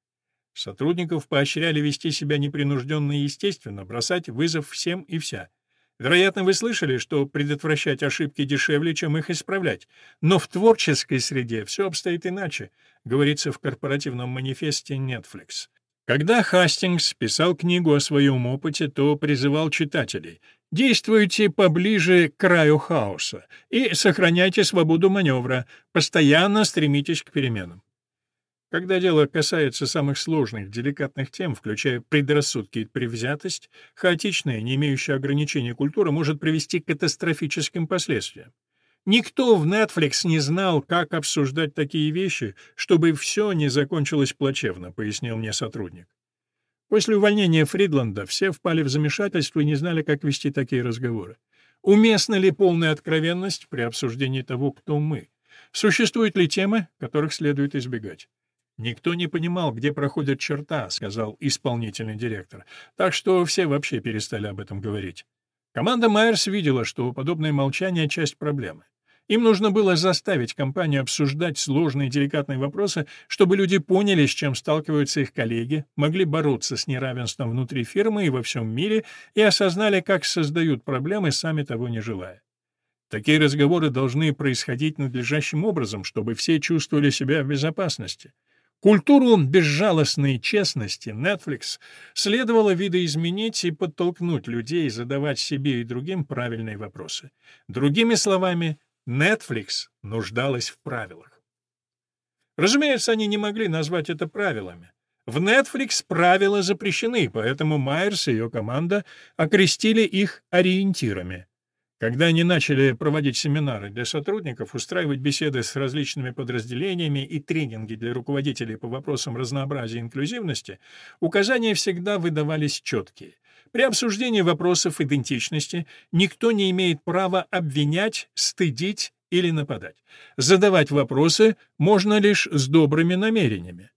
Сотрудников поощряли вести себя непринужденно и естественно, бросать вызов всем и вся — Вероятно, вы слышали, что предотвращать ошибки дешевле, чем их исправлять. Но в творческой среде все обстоит иначе, говорится в корпоративном манифесте Netflix. Когда Хастингс писал книгу о своем опыте, то призывал читателей «Действуйте поближе к краю хаоса и сохраняйте свободу маневра, постоянно стремитесь к переменам». Когда дело касается самых сложных, деликатных тем, включая предрассудки и предвзятость, хаотичная, не имеющая ограничений культура может привести к катастрофическим последствиям. Никто в Netflix не знал, как обсуждать такие вещи, чтобы все не закончилось плачевно, пояснил мне сотрудник. После увольнения Фридланда все впали в замешательство и не знали, как вести такие разговоры. Уместна ли полная откровенность при обсуждении того, кто мы? Существуют ли темы, которых следует избегать? «Никто не понимал, где проходит черта», — сказал исполнительный директор. «Так что все вообще перестали об этом говорить». Команда Майерс видела, что подобное молчание — часть проблемы. Им нужно было заставить компанию обсуждать сложные и деликатные вопросы, чтобы люди поняли, с чем сталкиваются их коллеги, могли бороться с неравенством внутри фирмы и во всем мире и осознали, как создают проблемы, сами того не желая. Такие разговоры должны происходить надлежащим образом, чтобы все чувствовали себя в безопасности. Культуру безжалостной честности Netflix следовало видоизменить и подтолкнуть людей задавать себе и другим правильные вопросы. Другими словами, Netflix нуждалась в правилах. Разумеется, они не могли назвать это правилами. В Netflix правила запрещены, поэтому Майерс и ее команда окрестили их ориентирами. Когда они начали проводить семинары для сотрудников, устраивать беседы с различными подразделениями и тренинги для руководителей по вопросам разнообразия и инклюзивности, указания всегда выдавались четкие. При обсуждении вопросов идентичности никто не имеет права обвинять, стыдить или нападать. Задавать вопросы можно лишь с добрыми намерениями.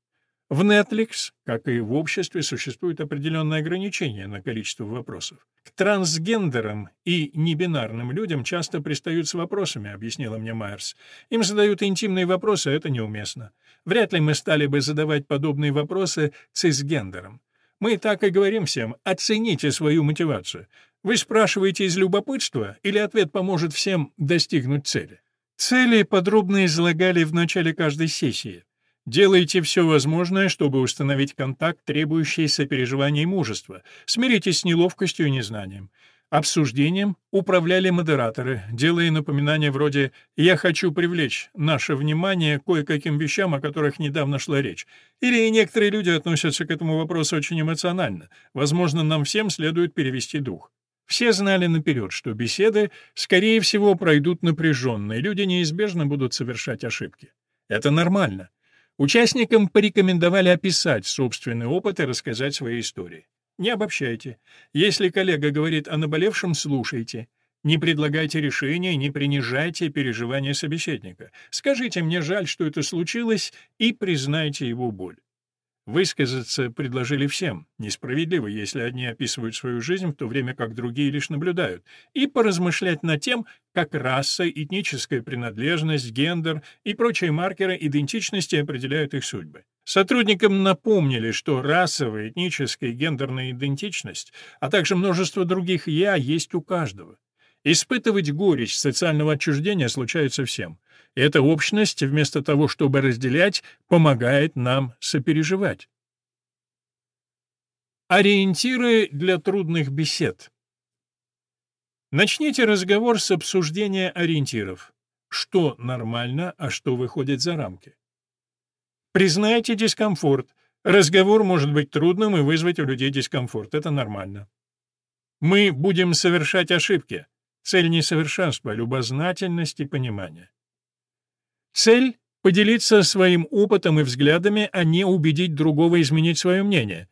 В Netflix, как и в обществе, существует определенное ограничение на количество вопросов. К трансгендерам и небинарным людям часто пристают с вопросами, объяснила мне Майерс. Им задают интимные вопросы, а это неуместно. Вряд ли мы стали бы задавать подобные вопросы цисгендерам. Мы так и говорим всем, оцените свою мотивацию. Вы спрашиваете из любопытства, или ответ поможет всем достигнуть цели? Цели подробно излагали в начале каждой сессии. Делайте все возможное, чтобы установить контакт, требующий сопереживания и мужества. Смиритесь с неловкостью и незнанием. Обсуждением управляли модераторы, делая напоминания вроде «Я хочу привлечь наше внимание кое-каким вещам, о которых недавно шла речь». Или некоторые люди относятся к этому вопросу очень эмоционально. Возможно, нам всем следует перевести дух. Все знали наперед, что беседы, скорее всего, пройдут напряженно, и люди неизбежно будут совершать ошибки. Это нормально. Участникам порекомендовали описать собственный опыт и рассказать свои истории. Не обобщайте. Если коллега говорит о наболевшем, слушайте. Не предлагайте решения, не принижайте переживания собеседника. Скажите «мне жаль, что это случилось» и признайте его боль. Высказаться предложили всем. Несправедливо, если одни описывают свою жизнь, в то время как другие лишь наблюдают. И поразмышлять над тем, как раса, этническая принадлежность, гендер и прочие маркеры идентичности определяют их судьбы. Сотрудникам напомнили, что расовая, этническая и гендерная идентичность, а также множество других «я» есть у каждого. Испытывать горечь социального отчуждения случается всем. Эта общность, вместо того, чтобы разделять, помогает нам сопереживать. Ориентиры для трудных бесед. Начните разговор с обсуждения ориентиров. Что нормально, а что выходит за рамки. Признайте дискомфорт. Разговор может быть трудным и вызвать у людей дискомфорт. Это нормально. Мы будем совершать ошибки. Цель не совершенства, а любознательность и понимание. Цель — поделиться своим опытом и взглядами, а не убедить другого изменить свое мнение.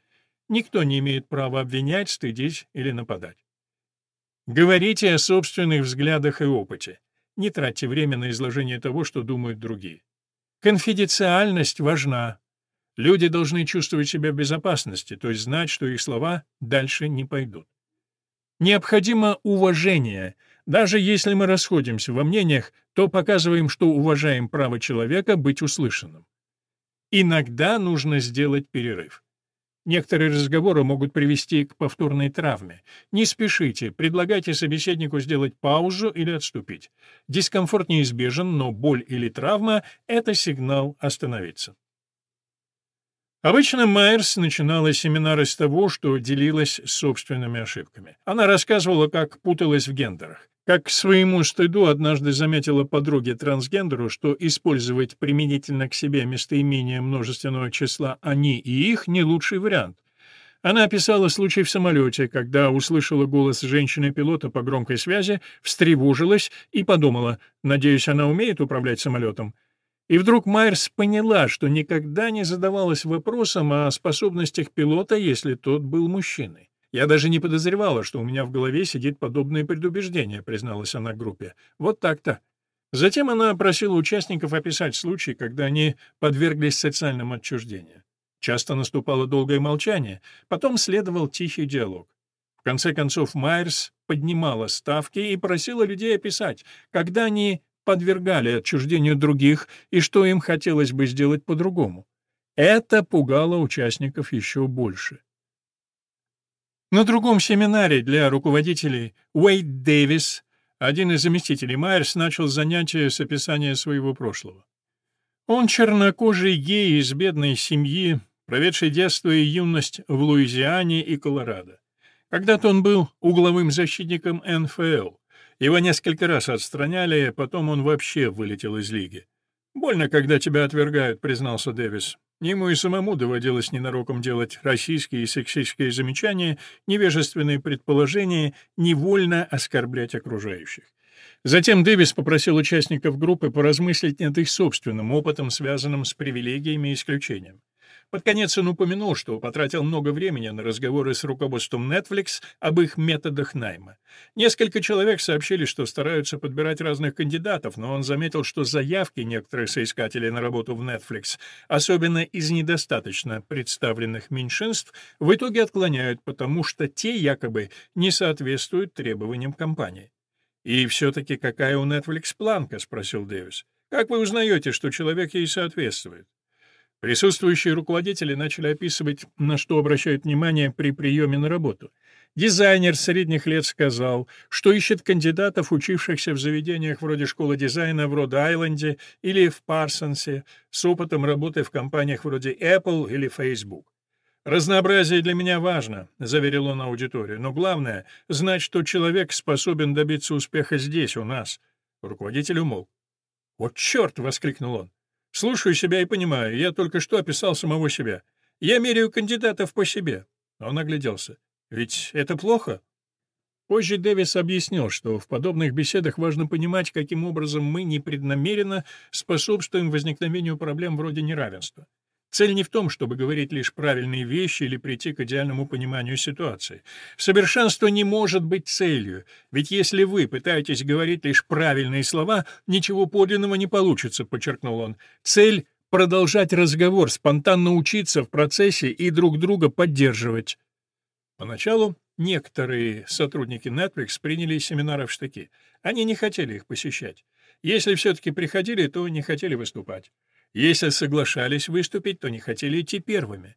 Никто не имеет права обвинять, стыдить или нападать. Говорите о собственных взглядах и опыте. Не тратьте время на изложение того, что думают другие. Конфиденциальность важна. Люди должны чувствовать себя в безопасности, то есть знать, что их слова дальше не пойдут. Необходимо уважение — даже если мы расходимся во мнениях, то показываем, что уважаем право человека быть услышанным. Иногда нужно сделать перерыв. Некоторые разговоры могут привести к повторной травме. Не спешите, предлагайте собеседнику сделать паузу или отступить. Дискомфорт неизбежен, но боль или травма — это сигнал остановиться. Обычно Майерс начинала семинары с того, что делилась собственными ошибками. Она рассказывала, как путалась в гендерах. Как к своему стыду однажды заметила подруге трансгендеру, что использовать применительно к себе местоимение множественного числа «они» и «их» — не лучший вариант. Она описала случай в самолете, когда услышала голос женщины-пилота по громкой связи, встревожилась и подумала, надеюсь, она умеет управлять самолетом. И вдруг Майерс поняла, что никогда не задавалась вопросом о способностях пилота, если тот был мужчиной. «Я даже не подозревала, что у меня в голове сидит подобное предубеждение», — призналась она группе. «Вот так-то». Затем она просила участников описать случай, когда они подверглись социальному отчуждению. Часто наступало долгое молчание, потом следовал тихий диалог. В конце концов Майерс поднимала ставки и просила людей описать, когда они подвергали отчуждению других и что им хотелось бы сделать по-другому. Это пугало участников еще больше. На другом семинаре для руководителей Уэйд Дэвис, один из заместителей Майерс, начал занятие с описания своего прошлого. Он чернокожий гей из бедной семьи, проведший детство и юность в Луизиане и Колорадо. Когда-то он был угловым защитником НФЛ. Его несколько раз отстраняли, потом он вообще вылетел из лиги. «Больно, когда тебя отвергают», — признался Дэвис. Ему и самому доводилось ненароком делать российские и сексистские замечания, невежественные предположения, невольно оскорблять окружающих. Затем Дэвис попросил участников группы поразмыслить над их собственным опытом, связанным с привилегиями и исключением. Под конец он упомянул, что потратил много времени на разговоры с руководством Netflix об их методах найма. Несколько человек сообщили, что стараются подбирать разных кандидатов, но он заметил, что заявки некоторых соискателей на работу в Netflix, особенно из недостаточно представленных меньшинств, в итоге отклоняют, потому что те якобы не соответствуют требованиям компании. «И все-таки какая у Netflix планка?» — спросил Дэвис. «Как вы узнаете, что человек ей соответствует?» Присутствующие руководители начали описывать, на что обращают внимание при приеме на работу. Дизайнер средних лет сказал, что ищет кандидатов, учившихся в заведениях вроде школы дизайна в Род-Айленде или в Парсонсе, с опытом работы в компаниях вроде Apple или Facebook. «Разнообразие для меня важно», — заверил он аудиторию, «но главное — знать, что человек способен добиться успеха здесь, у нас». Руководитель умолк. «Вот черт!» — воскликнул он. Слушаю себя и понимаю, я только что описал самого себя. Я меряю кандидатов по себе. Он огляделся. Ведь это плохо? Позже Дэвис объяснил, что в подобных беседах важно понимать, каким образом мы непреднамеренно способствуем возникновению проблем вроде неравенства. Цель не в том, чтобы говорить лишь правильные вещи или прийти к идеальному пониманию ситуации. Совершенство не может быть целью, ведь если вы пытаетесь говорить лишь правильные слова, ничего подлинного не получится, подчеркнул он. Цель — продолжать разговор, спонтанно учиться в процессе и друг друга поддерживать. Поначалу некоторые сотрудники Netflix приняли семинары в штыки. Они не хотели их посещать. Если все-таки приходили, то не хотели выступать. Если соглашались выступить, то не хотели идти первыми.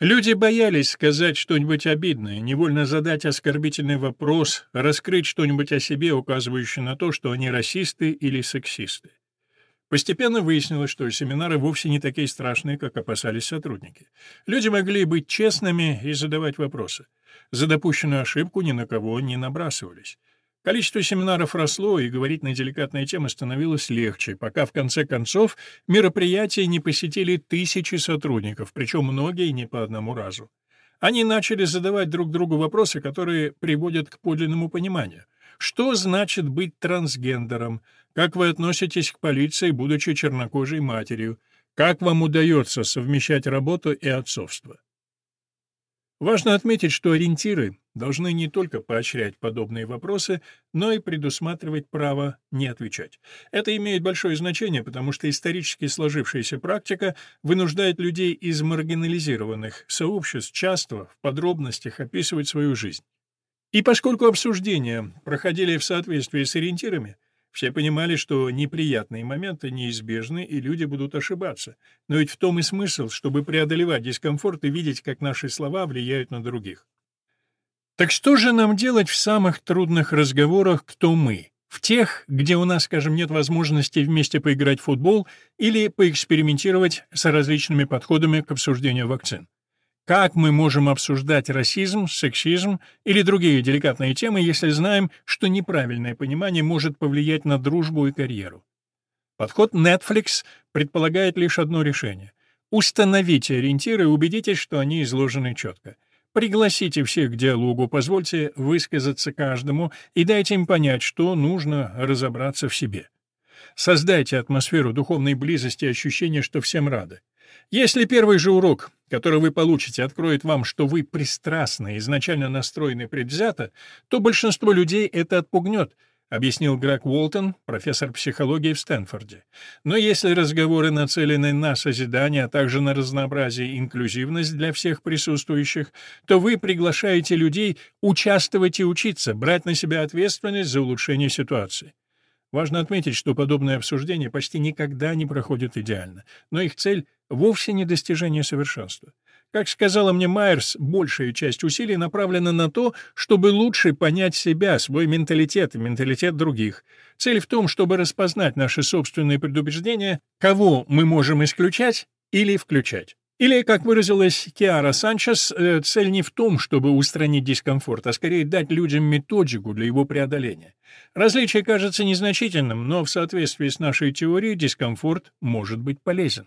Люди боялись сказать что-нибудь обидное, невольно задать оскорбительный вопрос, раскрыть что-нибудь о себе, указывающее на то, что они расисты или сексисты. Постепенно выяснилось, что семинары вовсе не такие страшные, как опасались сотрудники. Люди могли быть честными и задавать вопросы. За допущенную ошибку ни на кого не набрасывались. Количество семинаров росло, и говорить на деликатные темы становилось легче, пока в конце концов мероприятия не посетили тысячи сотрудников, причем многие не по одному разу. Они начали задавать друг другу вопросы, которые приводят к подлинному пониманию. Что значит быть трансгендером? Как вы относитесь к полиции, будучи чернокожей матерью? Как вам удается совмещать работу и отцовство? Важно отметить, что ориентиры должны не только поощрять подобные вопросы, но и предусматривать право не отвечать. Это имеет большое значение, потому что исторически сложившаяся практика вынуждает людей из маргинализированных сообществ часто в подробностях описывать свою жизнь. И поскольку обсуждения проходили в соответствии с ориентирами, все понимали, что неприятные моменты неизбежны, и люди будут ошибаться. Но ведь в том и смысл, чтобы преодолевать дискомфорт и видеть, как наши слова влияют на других. Так что же нам делать в самых трудных разговорах «кто мы»? В тех, где у нас, скажем, нет возможности вместе поиграть в футбол или поэкспериментировать с различными подходами к обсуждению вакцин. Как мы можем обсуждать расизм, сексизм или другие деликатные темы, если знаем, что неправильное понимание может повлиять на дружбу и карьеру? Подход Netflix предполагает лишь одно решение. Установите ориентиры и убедитесь, что они изложены четко. Пригласите всех к диалогу, позвольте высказаться каждому и дайте им понять, что нужно разобраться в себе. Создайте атмосферу духовной близости и ощущения, что всем рады. Если первый же урок, который вы получите, откроет вам, что вы пристрастны, изначально настроены предвзято, то большинство людей это отпугнет, объяснил Грег Уолтон, профессор психологии в Стэнфорде. Но если разговоры нацелены на созидание, а также на разнообразие и инклюзивность для всех присутствующих, то вы приглашаете людей участвовать и учиться, брать на себя ответственность за улучшение ситуации. Важно отметить, что подобные обсуждения почти никогда не проходят идеально, но их цель — вовсе не достижение совершенства. Как сказала мне Майерс, большая часть усилий направлена на то, чтобы лучше понять себя, свой менталитет и менталитет других. Цель в том, чтобы распознать наши собственные предубеждения, кого мы можем исключать или включать. Или, как выразилась Киара Санчес, э, цель не в том, чтобы устранить дискомфорт, а скорее дать людям методику для его преодоления. Различие кажется незначительным, но в соответствии с нашей теорией дискомфорт может быть полезен.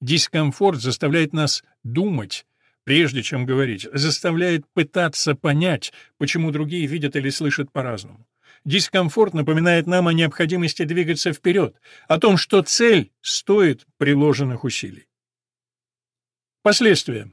Дискомфорт заставляет нас думать, прежде чем говорить, заставляет пытаться понять, почему другие видят или слышат по-разному. Дискомфорт напоминает нам о необходимости двигаться вперед, о том, что цель стоит приложенных усилий. Последствия.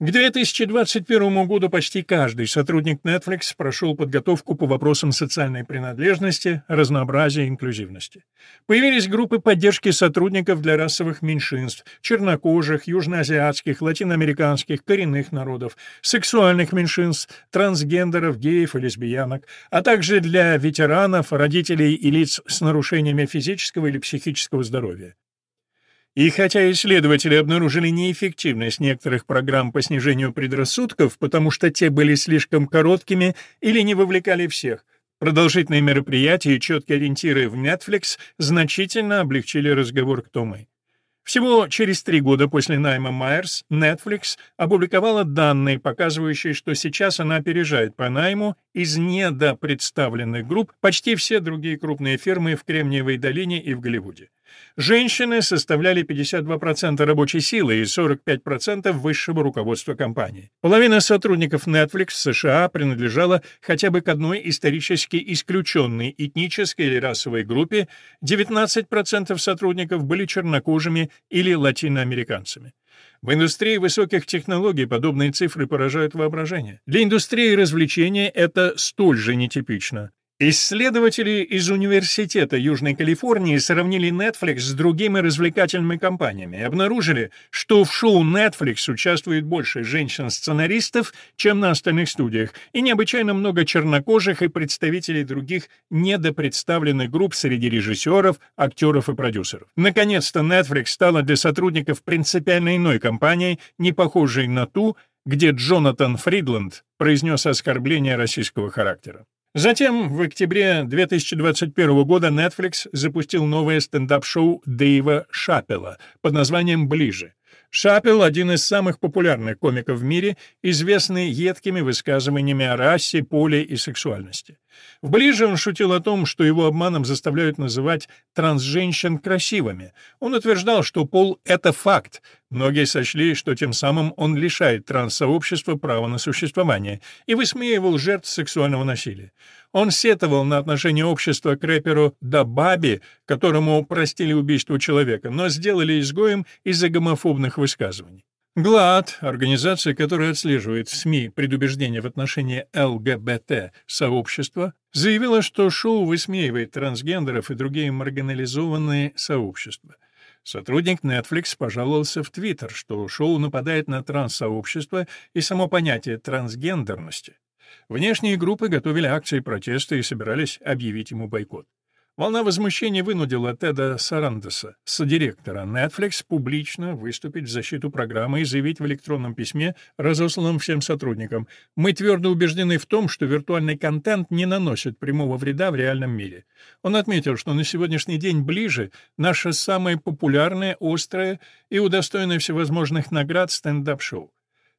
К 2021 году почти каждый сотрудник Netflix прошел подготовку по вопросам социальной принадлежности, разнообразия и инклюзивности. Появились группы поддержки сотрудников для расовых меньшинств, чернокожих, южноазиатских, латиноамериканских, коренных народов, сексуальных меньшинств, трансгендеров, геев и лесбиянок, а также для ветеранов, родителей и лиц с нарушениями физического или психического здоровья. И хотя исследователи обнаружили неэффективность некоторых программ по снижению предрассудков, потому что те были слишком короткими или не вовлекали всех, продолжительные мероприятия и четкие ориентиры в Netflix значительно облегчили разговор кто мы. Всего через три года после найма Майерс Netflix опубликовала данные, показывающие, что сейчас она опережает по найму из недопредставленных групп почти все другие крупные фирмы в Кремниевой долине и в Голливуде. Женщины составляли 52% рабочей силы и 45% высшего руководства компании. Половина сотрудников Netflix в США принадлежала хотя бы к одной исторически исключенной этнической или расовой группе, 19% сотрудников были чернокожими или латиноамериканцами. В индустрии высоких технологий подобные цифры поражают воображение. Для индустрии развлечения это столь же нетипично. Исследователи из Университета Южной Калифорнии сравнили Netflix с другими развлекательными компаниями и обнаружили, что в шоу Netflix участвует больше женщин-сценаристов, чем на остальных студиях, и необычайно много чернокожих и представителей других недопредставленных групп среди режиссеров, актеров и продюсеров. Наконец-то Netflix стала для сотрудников принципиально иной компанией, не похожей на ту, где Джонатан Фридланд произнес оскорбление российского характера. Затем, в октябре 2021 года Netflix запустил новое стендап-шоу Дэйва Шапела под названием «Ближе». Шапел — один из самых популярных комиков в мире, известный едкими высказываниями о расе, поле и сексуальности. В «Ближе» он шутил о том, что его обманом заставляют называть трансженщин красивыми. Он утверждал, что пол — это факт. Многие сочли, что тем самым он лишает транссообщества права на существование, и высмеивал жертв сексуального насилия. Он сетовал на отношение общества к рэперу Дабаби, которому простили убийство человека, но сделали изгоем из-за гомофобных высказываний. ГЛАД, организация, которая отслеживает в СМИ предубеждения в отношении ЛГБТ-сообщества, заявила, что шоу высмеивает трансгендеров и другие маргинализованные сообщества. Сотрудник Netflix пожаловался в Твиттер, что шоу нападает на транссообщество и само понятие трансгендерности. Внешние группы готовили акции протеста и собирались объявить ему бойкот. Волна возмущения вынудила Теда Сарандеса, содиректора Netflix, публично выступить в защиту программы и заявить в электронном письме, разосланном всем сотрудникам, «Мы твердо убеждены в том, что виртуальный контент не наносит прямого вреда в реальном мире». Он отметил, что на сегодняшний день «Ближе» — наше самое популярное, острое и удостоенное всевозможных наград стендап-шоу.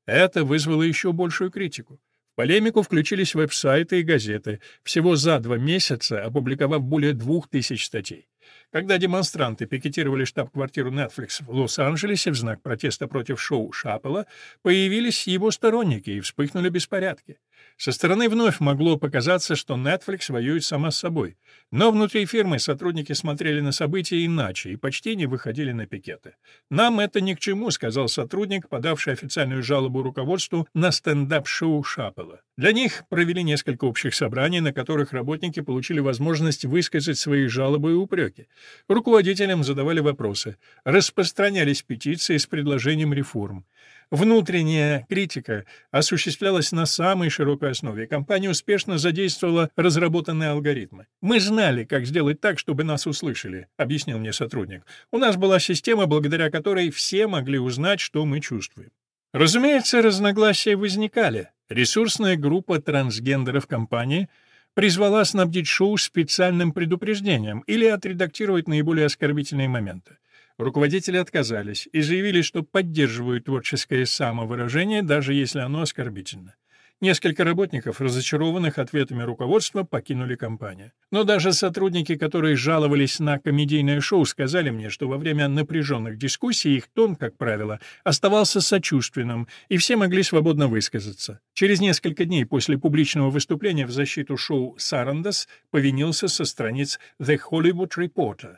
Это вызвало еще большую критику. Полемику включились веб-сайты и газеты, всего за два месяца опубликовав более двух тысяч статей. Когда демонстранты пикетировали штаб-квартиру Netflix в Лос-Анджелесе в знак протеста против шоу Шаппелла, появились его сторонники и вспыхнули беспорядки. Со стороны вновь могло показаться, что Netflix воюет сама с собой. Но внутри фирмы сотрудники смотрели на события иначе и почти не выходили на пикеты. «Нам это ни к чему», — сказал сотрудник, подавший официальную жалобу руководству на стендап-шоу Шаппелла. Для них провели несколько общих собраний, на которых работники получили возможность высказать свои жалобы и упреки. Руководителям задавали вопросы, распространялись петиции с предложением реформ. Внутренняя критика осуществлялась на самой широкой основе. Компания успешно задействовала разработанные алгоритмы. «Мы знали, как сделать так, чтобы нас услышали», — объяснил мне сотрудник. «У нас была система, благодаря которой все могли узнать, что мы чувствуем». Разумеется, разногласия возникали. Ресурсная группа трансгендеров компании призвала снабдить шоу специальным предупреждением или отредактировать наиболее оскорбительные моменты. Руководители отказались и заявили, что поддерживают творческое самовыражение, даже если оно оскорбительно. Несколько работников, разочарованных ответами руководства, покинули компанию. Но даже сотрудники, которые жаловались на комедийное шоу, сказали мне, что во время напряженных дискуссий их тон, как правило, оставался сочувственным, и все могли свободно высказаться. Через несколько дней после публичного выступления в защиту шоу «Сарандас» повинился со страниц «The Hollywood Reporter».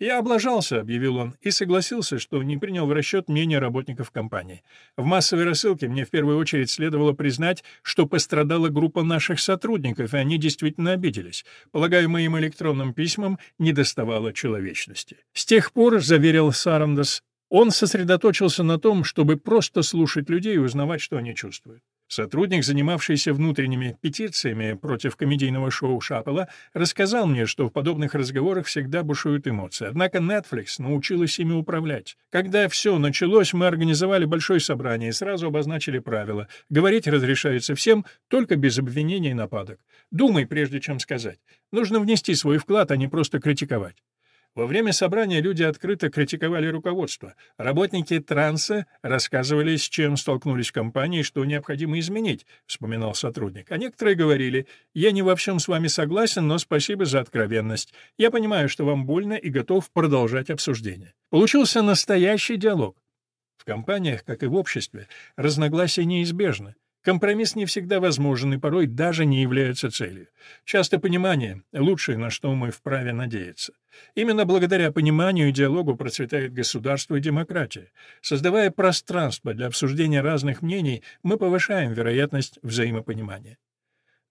«Я облажался», — объявил он, и согласился, что не принял в расчет мнение работников компании. В массовой рассылке мне в первую очередь следовало признать, что пострадала группа наших сотрудников, и они действительно обиделись. Полагаю, моим электронным письмам недоставало человечности. С тех пор, — заверил Сарандас, — он сосредоточился на том, чтобы просто слушать людей и узнавать, что они чувствуют. Сотрудник, занимавшийся внутренними петициями против комедийного шоу Шаппелла, рассказал мне, что в подобных разговорах всегда бушуют эмоции. Однако Netflix научилась ими управлять. Когда все началось, мы организовали большое собрание и сразу обозначили правила. Говорить разрешается всем, только без обвинений и нападок. Думай, прежде чем сказать. Нужно внести свой вклад, а не просто критиковать. Во время собрания люди открыто критиковали руководство. Работники транса рассказывали, с чем столкнулись в компании, что необходимо изменить, вспоминал сотрудник. А некоторые говорили, я не во всем с вами согласен, но спасибо за откровенность. Я понимаю, что вам больно и готов продолжать обсуждение. Получился настоящий диалог. В компаниях, как и в обществе, разногласия неизбежны. Компромисс не всегда возможен и порой даже не является целью. Часто понимание — лучшее, на что мы вправе надеяться. Именно благодаря пониманию и диалогу процветает государство и демократия. Создавая пространство для обсуждения разных мнений, мы повышаем вероятность взаимопонимания.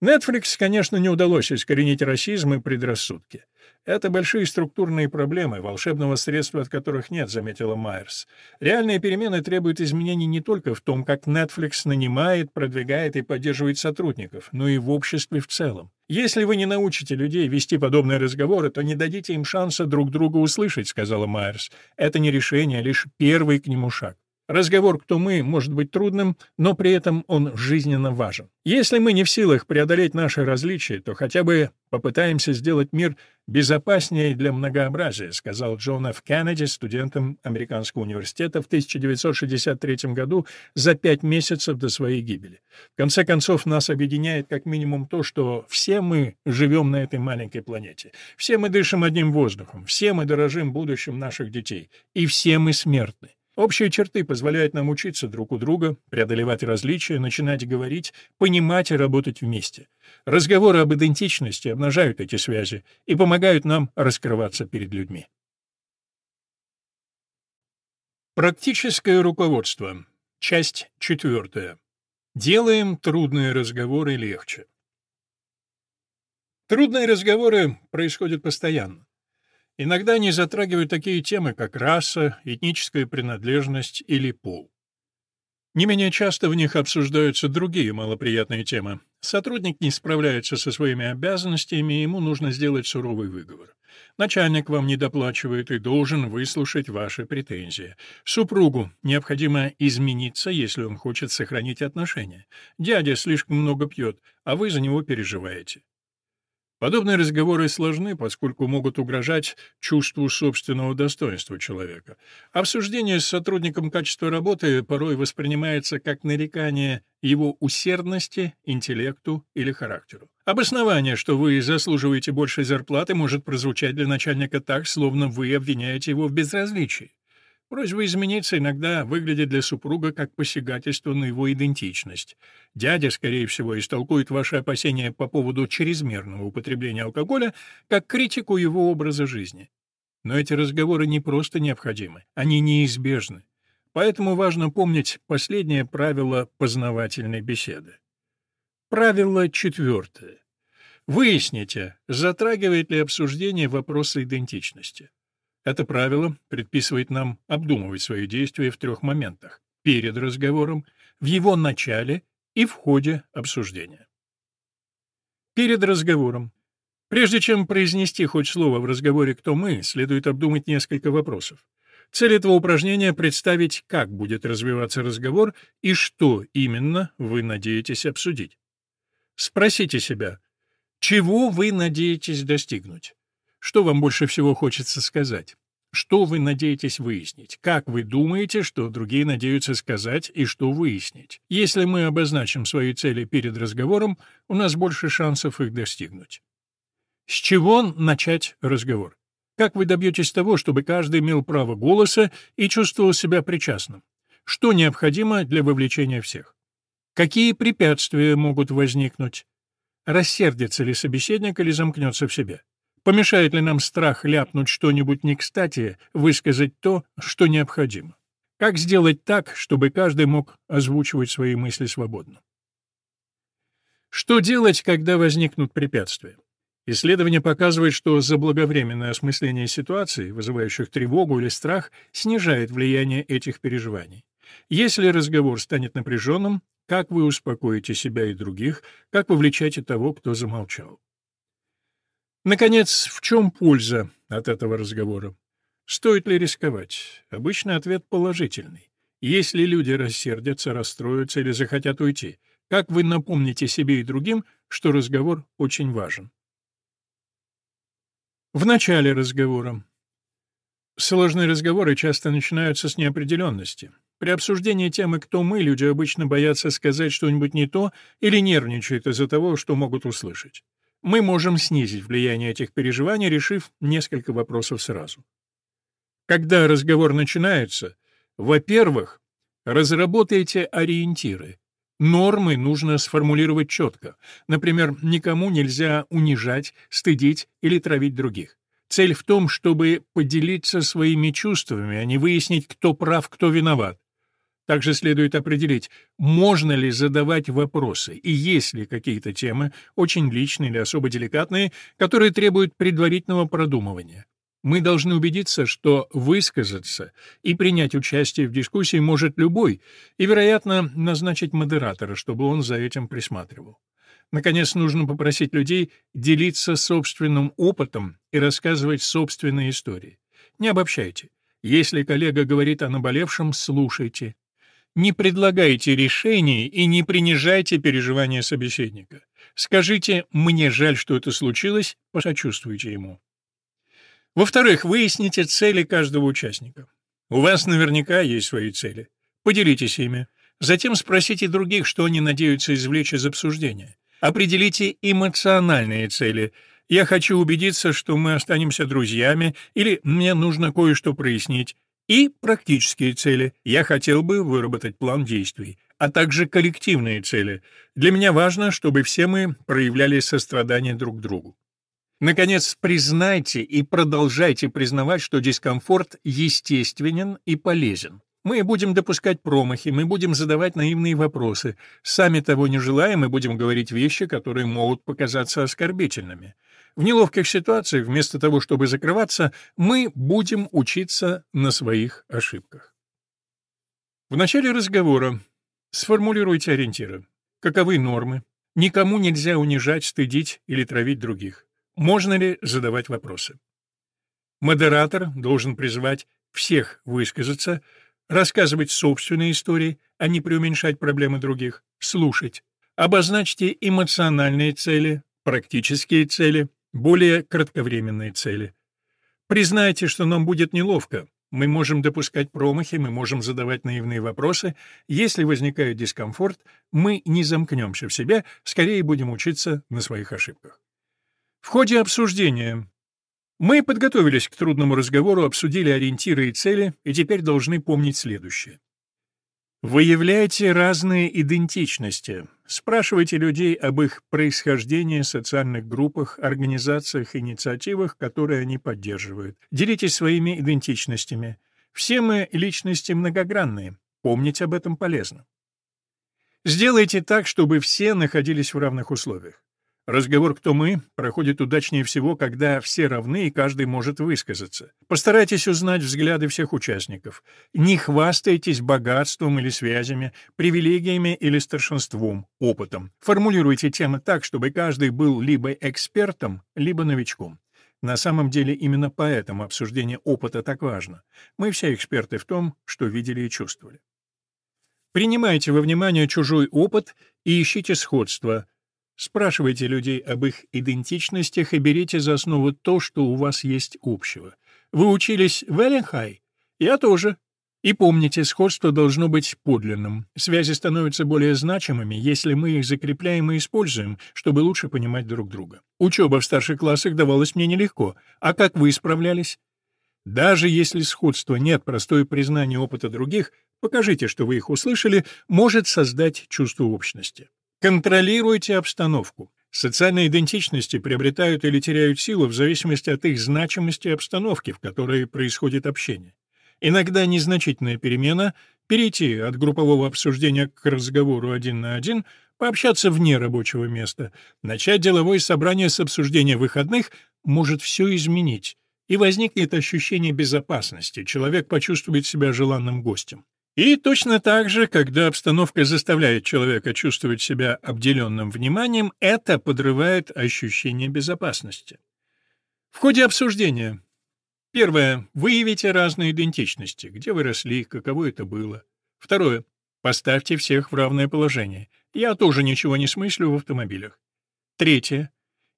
Netflix, конечно, не удалось искоренить расизм и предрассудки. Это большие структурные проблемы, волшебного средства от которых нет, заметила Майерс. Реальные перемены требуют изменений не только в том, как Netflix нанимает, продвигает и поддерживает сотрудников, но и в обществе в целом. Если вы не научите людей вести подобные разговоры, то не дадите им шанса друг друга услышать, сказала Майерс. Это не решение, а лишь первый к нему шаг. Разговор «кто мы» может быть трудным, но при этом он жизненно важен. Если мы не в силах преодолеть наши различия, то хотя бы попытаемся сделать мир безопаснее для многообразия, сказал Джон Ф. Кеннеди студентам Американского университета в 1963 году за пять месяцев до своей гибели. В конце концов, нас объединяет как минимум то, что все мы живем на этой маленькой планете. Все мы дышим одним воздухом, все мы дорожим будущим наших детей, и все мы смертны. Общие черты позволяют нам учиться друг у друга, преодолевать различия, начинать говорить, понимать и работать вместе. Разговоры об идентичности обнажают эти связи и помогают нам раскрываться перед людьми. Практическое руководство. Часть четвертая. Делаем трудные разговоры легче. Трудные разговоры происходят постоянно. Иногда они затрагивают такие темы, как раса, этническая принадлежность или пол. Не менее часто в них обсуждаются другие малоприятные темы. Сотрудник не справляется со своими обязанностями, и ему нужно сделать суровый выговор. Начальник вам не доплачивает и должен выслушать ваши претензии. Супругу необходимо измениться, если он хочет сохранить отношения. Дядя слишком много пьет, а вы за него переживаете. Подобные разговоры сложны, поскольку могут угрожать чувству собственного достоинства человека. Обсуждение с сотрудником качества работы порой воспринимается как нарекание его усердности, интеллекту или характеру. Обоснование, что вы заслуживаете большей зарплаты, может прозвучать для начальника так, словно вы обвиняете его в безразличии. Просьба измениться иногда выглядит для супруга как посягательство на его идентичность. Дядя, скорее всего, истолкует ваши опасения по поводу чрезмерного употребления алкоголя как критику его образа жизни. Но эти разговоры не просто необходимы, они неизбежны. Поэтому важно помнить последнее правило познавательной беседы. Правило четвертое. Выясните, затрагивает ли обсуждение вопросы идентичности. Это правило предписывает нам обдумывать свои действия в трех моментах — перед разговором, в его начале и в ходе обсуждения. Перед разговором. Прежде чем произнести хоть слово в разговоре «кто мы», следует обдумать несколько вопросов. Цель этого упражнения — представить, как будет развиваться разговор и что именно вы надеетесь обсудить. Спросите себя, чего вы надеетесь достигнуть? Что вам больше всего хочется сказать? Что вы надеетесь выяснить? Как вы думаете, что другие надеются сказать и что выяснить? Если мы обозначим свои цели перед разговором, у нас больше шансов их достигнуть. С чего начать разговор? Как вы добьетесь того, чтобы каждый имел право голоса и чувствовал себя причастным? Что необходимо для вовлечения всех? Какие препятствия могут возникнуть? Рассердится ли собеседник или замкнется в себе? Помешает ли нам страх ляпнуть что-нибудь не кстати, высказать то, что необходимо? Как сделать так, чтобы каждый мог озвучивать свои мысли свободно? Что делать, когда возникнут препятствия? Исследование показывает, что заблаговременное осмысление ситуаций, вызывающих тревогу или страх, снижает влияние этих переживаний. Если разговор станет напряженным, как вы успокоите себя и других, как вовлечаете того, кто замолчал? Наконец, в чем польза от этого разговора? Стоит ли рисковать? Обычный ответ положительный. Если люди рассердятся, расстроятся или захотят уйти, как вы напомните себе и другим, что разговор очень важен? В начале разговора. Сложные разговоры часто начинаются с неопределенности. При обсуждении темы «кто мы» люди обычно боятся сказать что-нибудь не то или нервничают из-за того, что могут услышать. Мы можем снизить влияние этих переживаний, решив несколько вопросов сразу. Когда разговор начинается, во-первых, разработайте ориентиры. Нормы нужно сформулировать четко. Например, никому нельзя унижать, стыдить или травить других. Цель в том, чтобы поделиться своими чувствами, а не выяснить, кто прав, кто виноват. Также следует определить, можно ли задавать вопросы и есть ли какие-то темы, очень личные или особо деликатные, которые требуют предварительного продумывания. Мы должны убедиться, что высказаться и принять участие в дискуссии может любой, и, вероятно, назначить модератора, чтобы он за этим присматривал. Наконец, нужно попросить людей делиться собственным опытом и рассказывать собственные истории. Не обобщайте. Если коллега говорит о наболевшем, слушайте. Не предлагайте решений и не принижайте переживания собеседника. Скажите «мне жаль, что это случилось», посочувствуйте ему. Во-вторых, выясните цели каждого участника. У вас наверняка есть свои цели. Поделитесь ими. Затем спросите других, что они надеются извлечь из обсуждения. Определите эмоциональные цели. Я хочу убедиться, что мы останемся друзьями, или мне нужно кое-что прояснить. И практические цели. Я хотел бы выработать план действий, а также коллективные цели. Для меня важно, чтобы все мы проявляли сострадание друг к другу. Наконец, признайте и продолжайте признавать, что дискомфорт естественен и полезен. Мы будем допускать промахи, мы будем задавать наивные вопросы. Сами того не желая, мы будем говорить вещи, которые могут показаться оскорбительными. В неловких ситуациях, вместо того, чтобы закрываться, мы будем учиться на своих ошибках. В начале разговора сформулируйте ориентиры. Каковы нормы? Никому нельзя унижать, стыдить или травить других. Можно ли задавать вопросы? Модератор должен призвать всех высказаться, рассказывать собственные истории, а не преуменьшать проблемы других, слушать. Обозначьте эмоциональные цели, практические цели, более кратковременные цели. Признайте, что нам будет неловко. Мы можем допускать промахи, мы можем задавать наивные вопросы. Если возникает дискомфорт, мы не замкнемся в себе, скорее будем учиться на своих ошибках. В ходе обсуждения мы подготовились к трудному разговору, обсудили ориентиры и цели, и теперь должны помнить следующее. Выявляйте разные идентичности. Спрашивайте людей об их происхождении, социальных группах, организациях, инициативах, которые они поддерживают. Делитесь своими идентичностями. Все мы личности многогранные. Помнить об этом полезно. Сделайте так, чтобы все находились в равных условиях. Разговор «Кто мы?» проходит удачнее всего, когда все равны и каждый может высказаться. Постарайтесь узнать взгляды всех участников. Не хвастайтесь богатством или связями, привилегиями или старшинством, опытом. Формулируйте темы так, чтобы каждый был либо экспертом, либо новичком. На самом деле именно поэтому обсуждение опыта так важно. Мы все эксперты в том, что видели и чувствовали. Принимайте во внимание чужой опыт и ищите сходства – Спрашивайте людей об их идентичностях и берите за основу то, что у вас есть общего. Вы учились в Элленхай? Я тоже. И помните, сходство должно быть подлинным. Связи становятся более значимыми, если мы их закрепляем и используем, чтобы лучше понимать друг друга. Учеба в старших классах давалась мне нелегко. А как вы справлялись? Даже если сходства нет, простое признание опыта других, покажите, что вы их услышали, может создать чувство общности. Контролируйте обстановку. Социальные идентичности приобретают или теряют силу в зависимости от их значимости обстановки, в которой происходит общение. Иногда незначительная перемена — перейти от группового обсуждения к разговору один на один, пообщаться вне рабочего места, начать деловое собрание с обсуждения выходных — может все изменить, и возникнет ощущение безопасности, человек почувствует себя желанным гостем. И точно так же, когда обстановка заставляет человека чувствовать себя обделенным вниманием, это подрывает ощущение безопасности. В ходе обсуждения. Первое. Выявите разные идентичности. Где вы росли, каково это было. Второе. Поставьте всех в равное положение. Я тоже ничего не смыслю в автомобилях. Третье.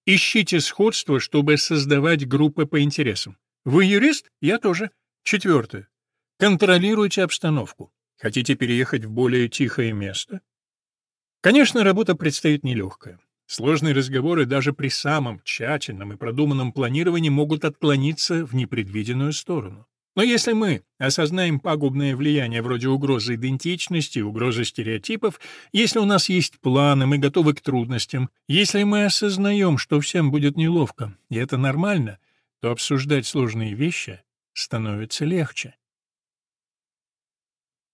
Ищите сходство, чтобы создавать группы по интересам. Вы юрист? Я тоже. Четвертое. Контролируйте обстановку. Хотите переехать в более тихое место? Конечно, работа предстоит нелегкая. Сложные разговоры даже при самом тщательном и продуманном планировании могут отклониться в непредвиденную сторону. Но если мы осознаем пагубное влияние вроде угрозы идентичности, угрозы стереотипов, если у нас есть планы, мы готовы к трудностям, если мы осознаем, что всем будет неловко, и это нормально, то обсуждать сложные вещи становится легче.